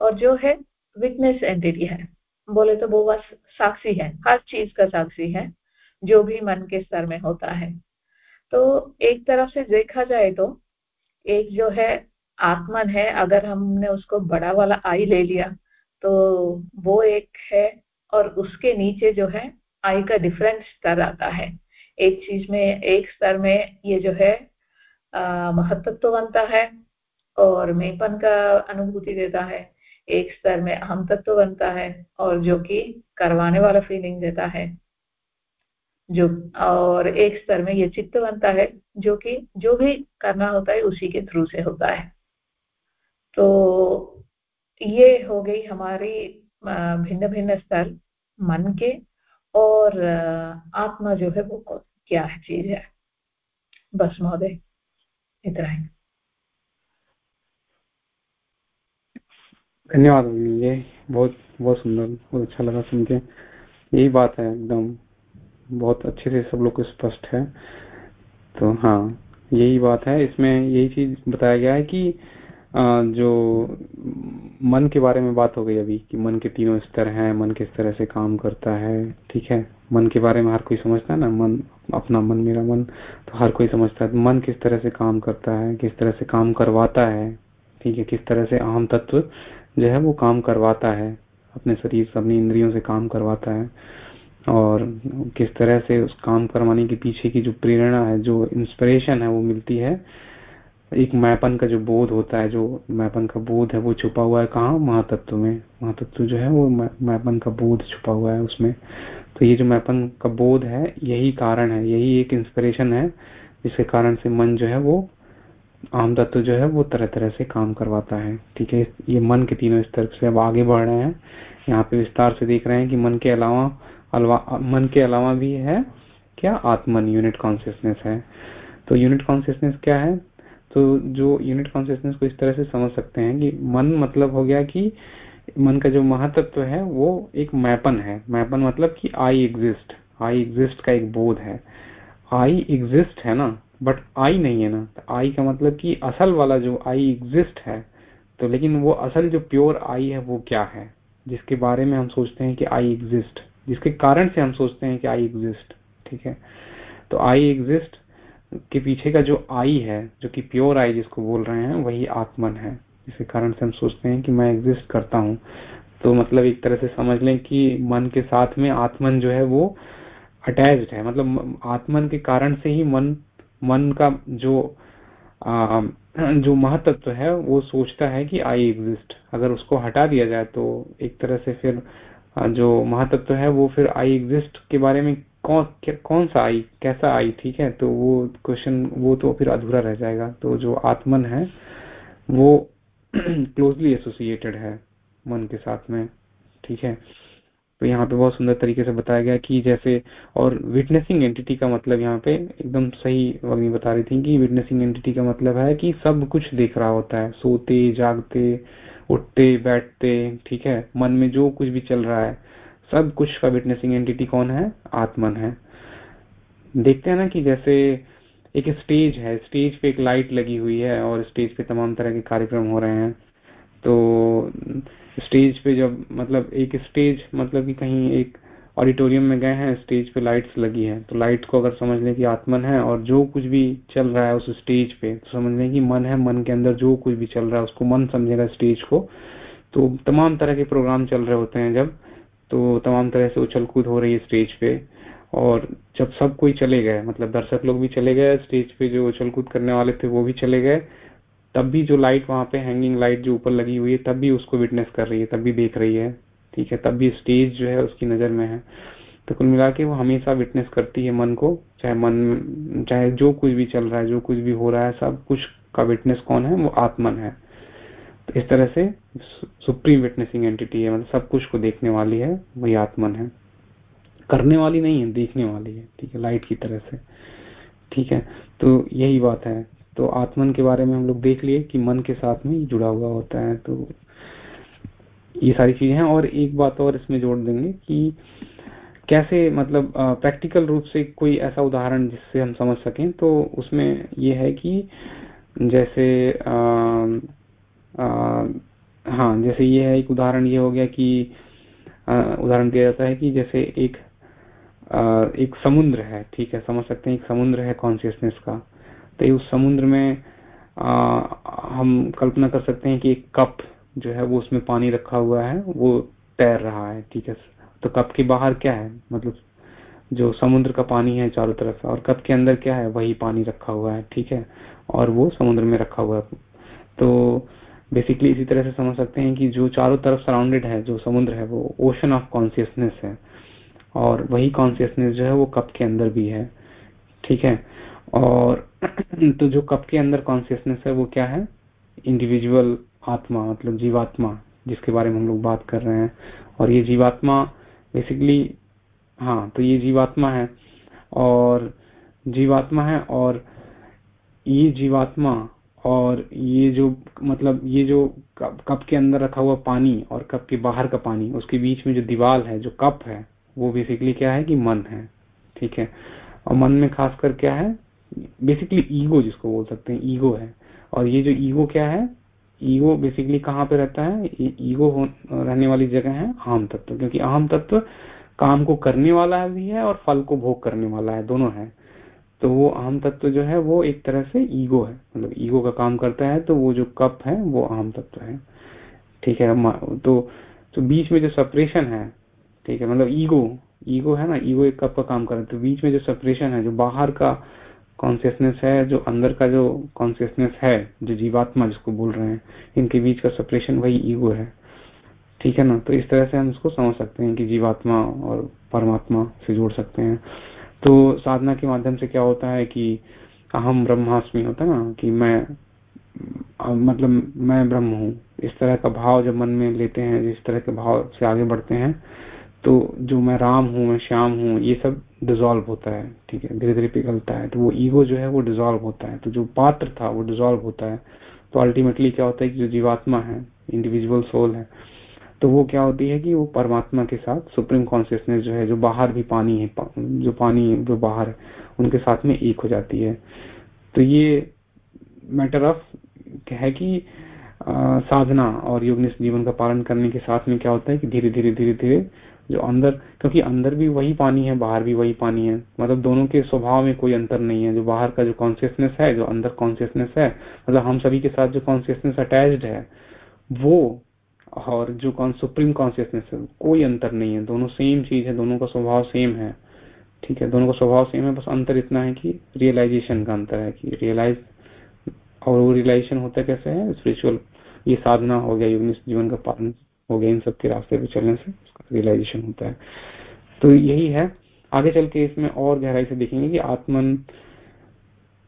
और जो है विटनेस एंटिटी है। बोले तो वो बस साक्षी है, हर चीज़ का साक्षी है, जो भी मन के स्तर में होता है। तो एक तरफ़ से देखा जाए तो एक जो है आत्मन है, अगर हमने उसको बड़ा वाला आई ले लिया तो वो एक है और उसके नीचे जो है आई का डिफरेंट स्तर आता है। एक चीज़ में, एक स्तर में ये जो है महत्व बनता है और मेपन का अनुभूति देता है। एक स्तर में अहम तत्व बनता है और जो कि करवाने वाला फीलिंग देता है। जो, और एक स्तर में ये चित्त बनता है, जो कि, जो भी करना होता है, उसी के थ्रू से होता है। तो ये हो गई हमारी भिन्न भिन्न स्तर, मन के, और आत्मा जो है वो क्या है, चीज़ है। बस महोदय, इतना ही। धन्यवाद, ये बहुत बहुत सुंदर, बहुत अच्छा लगा सुन के। यही बात है, एकदम। बहुत अच्छे से सब लोग को स्पष्ट है। तो हाँ यही बात है। इसमें यही चीज़ बताया गया है कि जो मन के बारे में बात हो गई अभी, कि मन के तीनों स्तर हैं, मन किस तरह से काम करता है, ठीक है? मन के बारे में हर कोई समझता है ना? मन, अपना मन, मेरा मन तो हर कोई समझता है। मन किस तरह से काम करता है, किस तरह से काम करवाता है, ठीक है? किस तरह से अहम तत्व जो है वो काम करवाता है, अपने शरीर से अपनी इंद्रियों से काम करवाता है। और किस तरह से उस काम करवाने के पीछे की जो प्रेरणा है, जो इंस्पिरेशन है वो मिलती है। एक मैपन का जो बोध होता है, जो मैपन का बोध है, वो छुपा हुआ है कहाँ? महातत्व में। महातत्व जो है वो मैपन का बोध छुपा हुआ है उसमें। तो ये जो मैपन का बोध है, यही कारण है, यही एक इंस्पिरेशन है, जिसके कारण से मन जो है वो आम तत्व जो है वो तरह तरह से काम करवाता है। ठीक है? ये मन के तीनों स्तर से अब आगे बढ़ रहे हैं। यहाँ पे विस्तार से देख रहे हैं कि मन के अलावा मन के अलावा भी है, क्या आत्मन यूनिट कॉन्सियसनेस है? तो यूनिट कॉन्सियसनेस क्या है? तो जो यूनिट कॉन्सियसनेस को इस तरह से समझ सकते हैं कि मन मतलब हो गया कि मन का जो महातत्व है, वो एक मैपन है। मैपन मतलब कि आई एग्जिस्ट आई एग्जिस्ट का एक बोध है। आई एग्जिस्ट है ना? बट आई नहीं है ना? आई का मतलब कि असल वाला जो आई एग्जिस्ट है तो लेकिन वो असल जो प्योर आई है, वो क्या है? जिसके बारे में हम सोचते हैं कि आई एग्जिस्ट जिसके कारण से हम सोचते हैं कि आई एग्जिस्ट ठीक है? तो आई एग्जिस्ट के पीछे का जो आई है जो कि प्योर आई जिसको बोल रहे हैं वही आत्मन है। जिसके कारण से हम सोचते हैं कि मैं एग्जिस्ट करता हूँ। तो मतलब एक तरह से समझ लें कि मन के साथ में आत्मन जो है वो अटैच्ड है। मतलब आत्मन के कारण से ही मन मन का जो आ, जो महत्व है वो सोचता है कि आई एग्जिस्ट अगर उसको हटा दिया जाए तो एक तरह से फिर जो महातत्व है, वो फिर आई एग्जिस्ट के बारे में कौन कौन सा आई कैसा आई ठीक है? तो वो क्वेश्चन वो तो फिर अधूरा रह जाएगा। तो जो आत्मन है, वो क्लोजली एसोसिएटेड है मन के साथ में, ठीक है? तो यहाँ पे बहुत सुंदर तरीके से बताया गया कि जैसे, और विटनेसिंग एंटिटी का मतलब यहाँ पे एकदम सही वग्नि बता रही थी कि विटनेसिंग एंटिटी का मतलब है कि सब कुछ देख रहा होता है, सोते, जागते उठते, बैठते, ठीक है? मन में जो कुछ भी चल रहा है, सब कुछ का विटनेसिंग एंटिटी कौन है? आत्मन है। देखते हैं ना कि जैसे एक स्टेज है स्टेज पे एक लाइट लगी हुई है और स्टेज पे तमाम तरह के कार्यक्रम हो रहे हैं। तो स्टेज पे जब मतलब एक स्टेज मतलब कि कहीं एक ऑडिटोरियम में गए हैं, स्टेज पे लाइट्स लगी है। तो लाइट को अगर समझ लें कि आत्मन है और जो कुछ भी चल रहा है उस स्टेज पे तो समझ लें कि मन है मन के अंदर जो कुछ भी चल रहा है, उसको मन समझेगा स्टेज को। तो तमाम तरह के प्रोग्राम चल रहे होते हैं जब तो तमाम तरह से उछल कूद हो रही है स्टेज पे। और जब सब कोई चले गए मतलब दर्शक लोग भी चले गए स्टेज पे, जो उछल कूद करने वाले थे वो भी चले गए, तब भी जो लाइट वहाँ पे हैंगिंग लाइट जो ऊपर लगी हुई है, तब भी उसको विटनेस कर रही है, तब भी देख रही है। ठीक है, तब भी स्टेज जो है उसकी नज़र में है। तो कुल मिला के वो हमेशा विटनेस करती है मन को, चाहे मन, चाहे जो कुछ भी चल रहा है, जो कुछ भी हो रहा है, सब कुछ का विटनेस कौन है? वो आत्मन है। तो इस तरह से सुप्रीम विटनेसिंग एंटिटी है मतलब सब कुछ को देखने वाली है, वही आत्मन है। करने वाली नहीं है, देखने वाली है, ठीक है लाइट की तरह से। ठीक है तो यही बात है। तो आत्मन के बारे में हम लोग देख लिए कि मन के साथ में जुड़ा हुआ होता है तो ये सारी चीज़ें हैं और एक बात और इसमें जोड़ देंगे कि कैसे मतलब प्रैक्टिकल रूप से कोई ऐसा उदाहरण जिससे हम समझ सकें तो उसमें ये है कि जैसे आ, आ, हाँ जैसे ये है एक उदाहरण ये हो गया कि उदाहरण दिया जाता है कि जैसे एक आ, एक समुद्र है ठीक है समझ सकते हैं एक समुद्र है कॉन्शियसनेस का। तो उस समुद्र में आ, हम कल्पना कर सकते हैं कि एक कप जो है वो उसमें पानी रखा हुआ है, वो तैर रहा है, ठीक है। तो कप के बाहर क्या है? मतलब जो समुद्र का पानी है चारों तरफ़, और कप के अंदर क्या है? वही पानी रखा हुआ है, ठीक है। और वो समुद्र में रखा हुआ है। तो बेसिकली इसी तरह से समझ सकते हैं कि जो चारों तरफ़ सराउंडेड है, जो समुद्र है, वो ओशन ऑफ़ कॉन्सियसनेस है। और वही कॉन्सियसनेस जो है वो कप के अंदर भी है, ठीक है। और तो जो कप के अंदर कॉन्सियसनेस है, वो क्या है? इंडिविजुअल आत्मा मतलब जीवात्मा जिसके बारे में हम लोग बात कर रहे हैं। और ये जीवात्मा बेसिकली हाँ तो ये जीवात्मा है। और जीवात्मा है और ये जीवात्मा और ये जो मतलब ये जो कप, के अंदर रखा हुआ पानी और कप के बाहर का पानी उसके बीच में जो दीवार है जो कप है वो बेसिकली क्या है कि मन है ठीक है? और मन में खासकर क्या है? बेसिकली ईगो जिसको बोल सकते हैं ईगो है। और ये जो ईगो क्या है? ईगो बेसिकली कहाँ पे रहता है? ईगो रहने वाली जगह है आम तत्व, क्योंकि आम तत्व काम को करने वाला भी है और फल को भोग करने वाला है, दोनों है। तो वो आम तत्व जो है, वो एक तरह से ईगो है। मतलब ईगो का काम करता है तो वो जो कप है, वो आम तत्व है। ठीक है तो तो बीच में जो सेपरेशन है, ठीक है मतलब ईगो ईगो है ना, ईगो एक कप का काम कर रहा है तो बीच में जो सेपरेशन है, जो बाहर का कॉन्सियसनेस है, जो अंदर का जो कॉन्सियसनेस है, जो जीवात्मा जिसको बोल रहे हैं, इनके बीच का सेपरेशन वही ईगो है। ठीक है ना? तो इस तरह से हम इसको समझ सकते हैं कि जीवात्मा और परमात्मा से जोड़ सकते हैं। तो साधना के माध्यम से क्या होता है कि अहम ब्रह्मास्मि होता है ना, कि मैं मतलब मैं ब्रह्म हूँ। इस तरह का भाव जब मन में लेते हैं, जिस तरह के भाव से आगे बढ़ते हैं तो जो मैं राम हूँ, मैं श्याम हूँ, ये सब डिजोल्व होता है ठीक है धीरे धीरे पिघलता है तो वो ईगो जो है वो डिजॉल्व होता है तो जो पात्र था वो डिजॉल्व होता है। तो अल्टीमेटली क्या होता है कि जो जीवात्मा है इंडिविजुअल सोल है तो वो क्या होती है कि वो परमात्मा के साथ सुप्रीम कॉन्सियसनेस जो है जो बाहर भी पानी है जो पानी जो बाहर है उनके साथ में एक हो जाती है। तो ये मैटर ऑफ़ है कि आ, साधना और योग जीवन का पालन करने के साथ में क्या होता है कि धीरे धीरे धीरे धीरे जो अंदर, क्योंकि अंदर भी वही पानी है, बाहर भी वही पानी है। मतलब दोनों के स्वभाव में कोई अंतर नहीं है। जो बाहर का जो कॉन्सियसनेस है, जो अंदर कॉन्सियसनेस है मतलब हम सभी के साथ जो कॉन्सियसनेस अटैच्ड है, वो और जो कौन सुप्रीम कॉन्सियसनेस है, कोई अंतर नहीं है। दोनों सेम चीज़ है, दोनों का स्वभाव सेम है। ठीक है? दोनों का स्वभाव सेम है, बस अंतर इतना है कि रियलाइजेशन का अंतर है कि रियलाइज़ और वो रियलाइजेशन होता कैसे है? स्पिरिचुअल ये साधना हो गया जीवन का पालन हो गया इन सब के रास्ते पे चलने से रियलाइजेशन होता है। तो यही है। आगे चल के इसमें और गहराई से देखेंगे कि आत्मन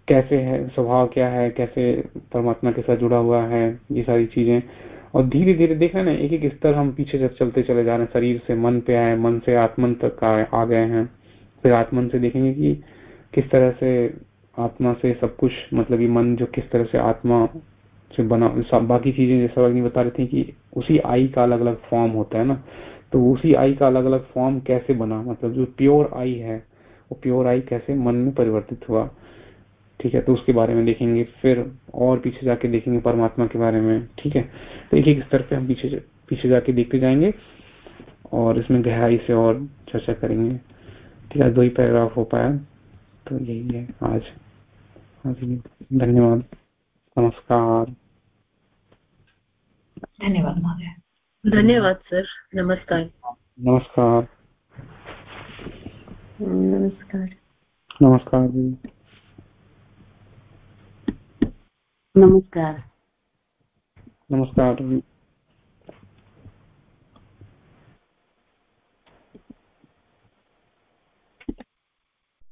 कैसे है, स्वभाव क्या है, कैसे परमात्मा के साथ जुड़ा हुआ है, ये सारी चीज़ें। और धीरे धीरे देखा ना, एक एक स्तर हम पीछे जब चलते चले जा रहे हैं, शरीर से, मन पे आए, मन से आत्मन तक आ गए हैं। फिर आत्मन से देखेंगे कि किस तरह से आत्मा से सब कुछ मतलब ये मन जो किस तरह से आत्मा से बना बाकी चीज़ें जैसा अग्नि बता रहे थे कि उसी आई का अलग अलग फॉर्म होता है ना तो उसी आई का अलग अलग फॉर्म कैसे बना? मतलब जो प्योर आई है, वो प्योर आई कैसे मन में परिवर्तित हुआ? ठीक है तो उसके बारे में देखेंगे, फिर और पीछे जाके देखेंगे परमात्मा के बारे में, ठीक है? तो एक एक स्तर पे हम पीछे पीछे जाके देखते जाएँगे और इसमें गहराई से और चर्चा करेंगे। ठीक है, दो ही पैराग्राफ हो पाया तो यही है आज। धन्यवाद। नमस्कार। धन्यवाद महोदय। धन्यवाद सर। नमस्कार। नमस्कार। नमस्कार। नमस्कार जी। नमस्कार। नमस्कार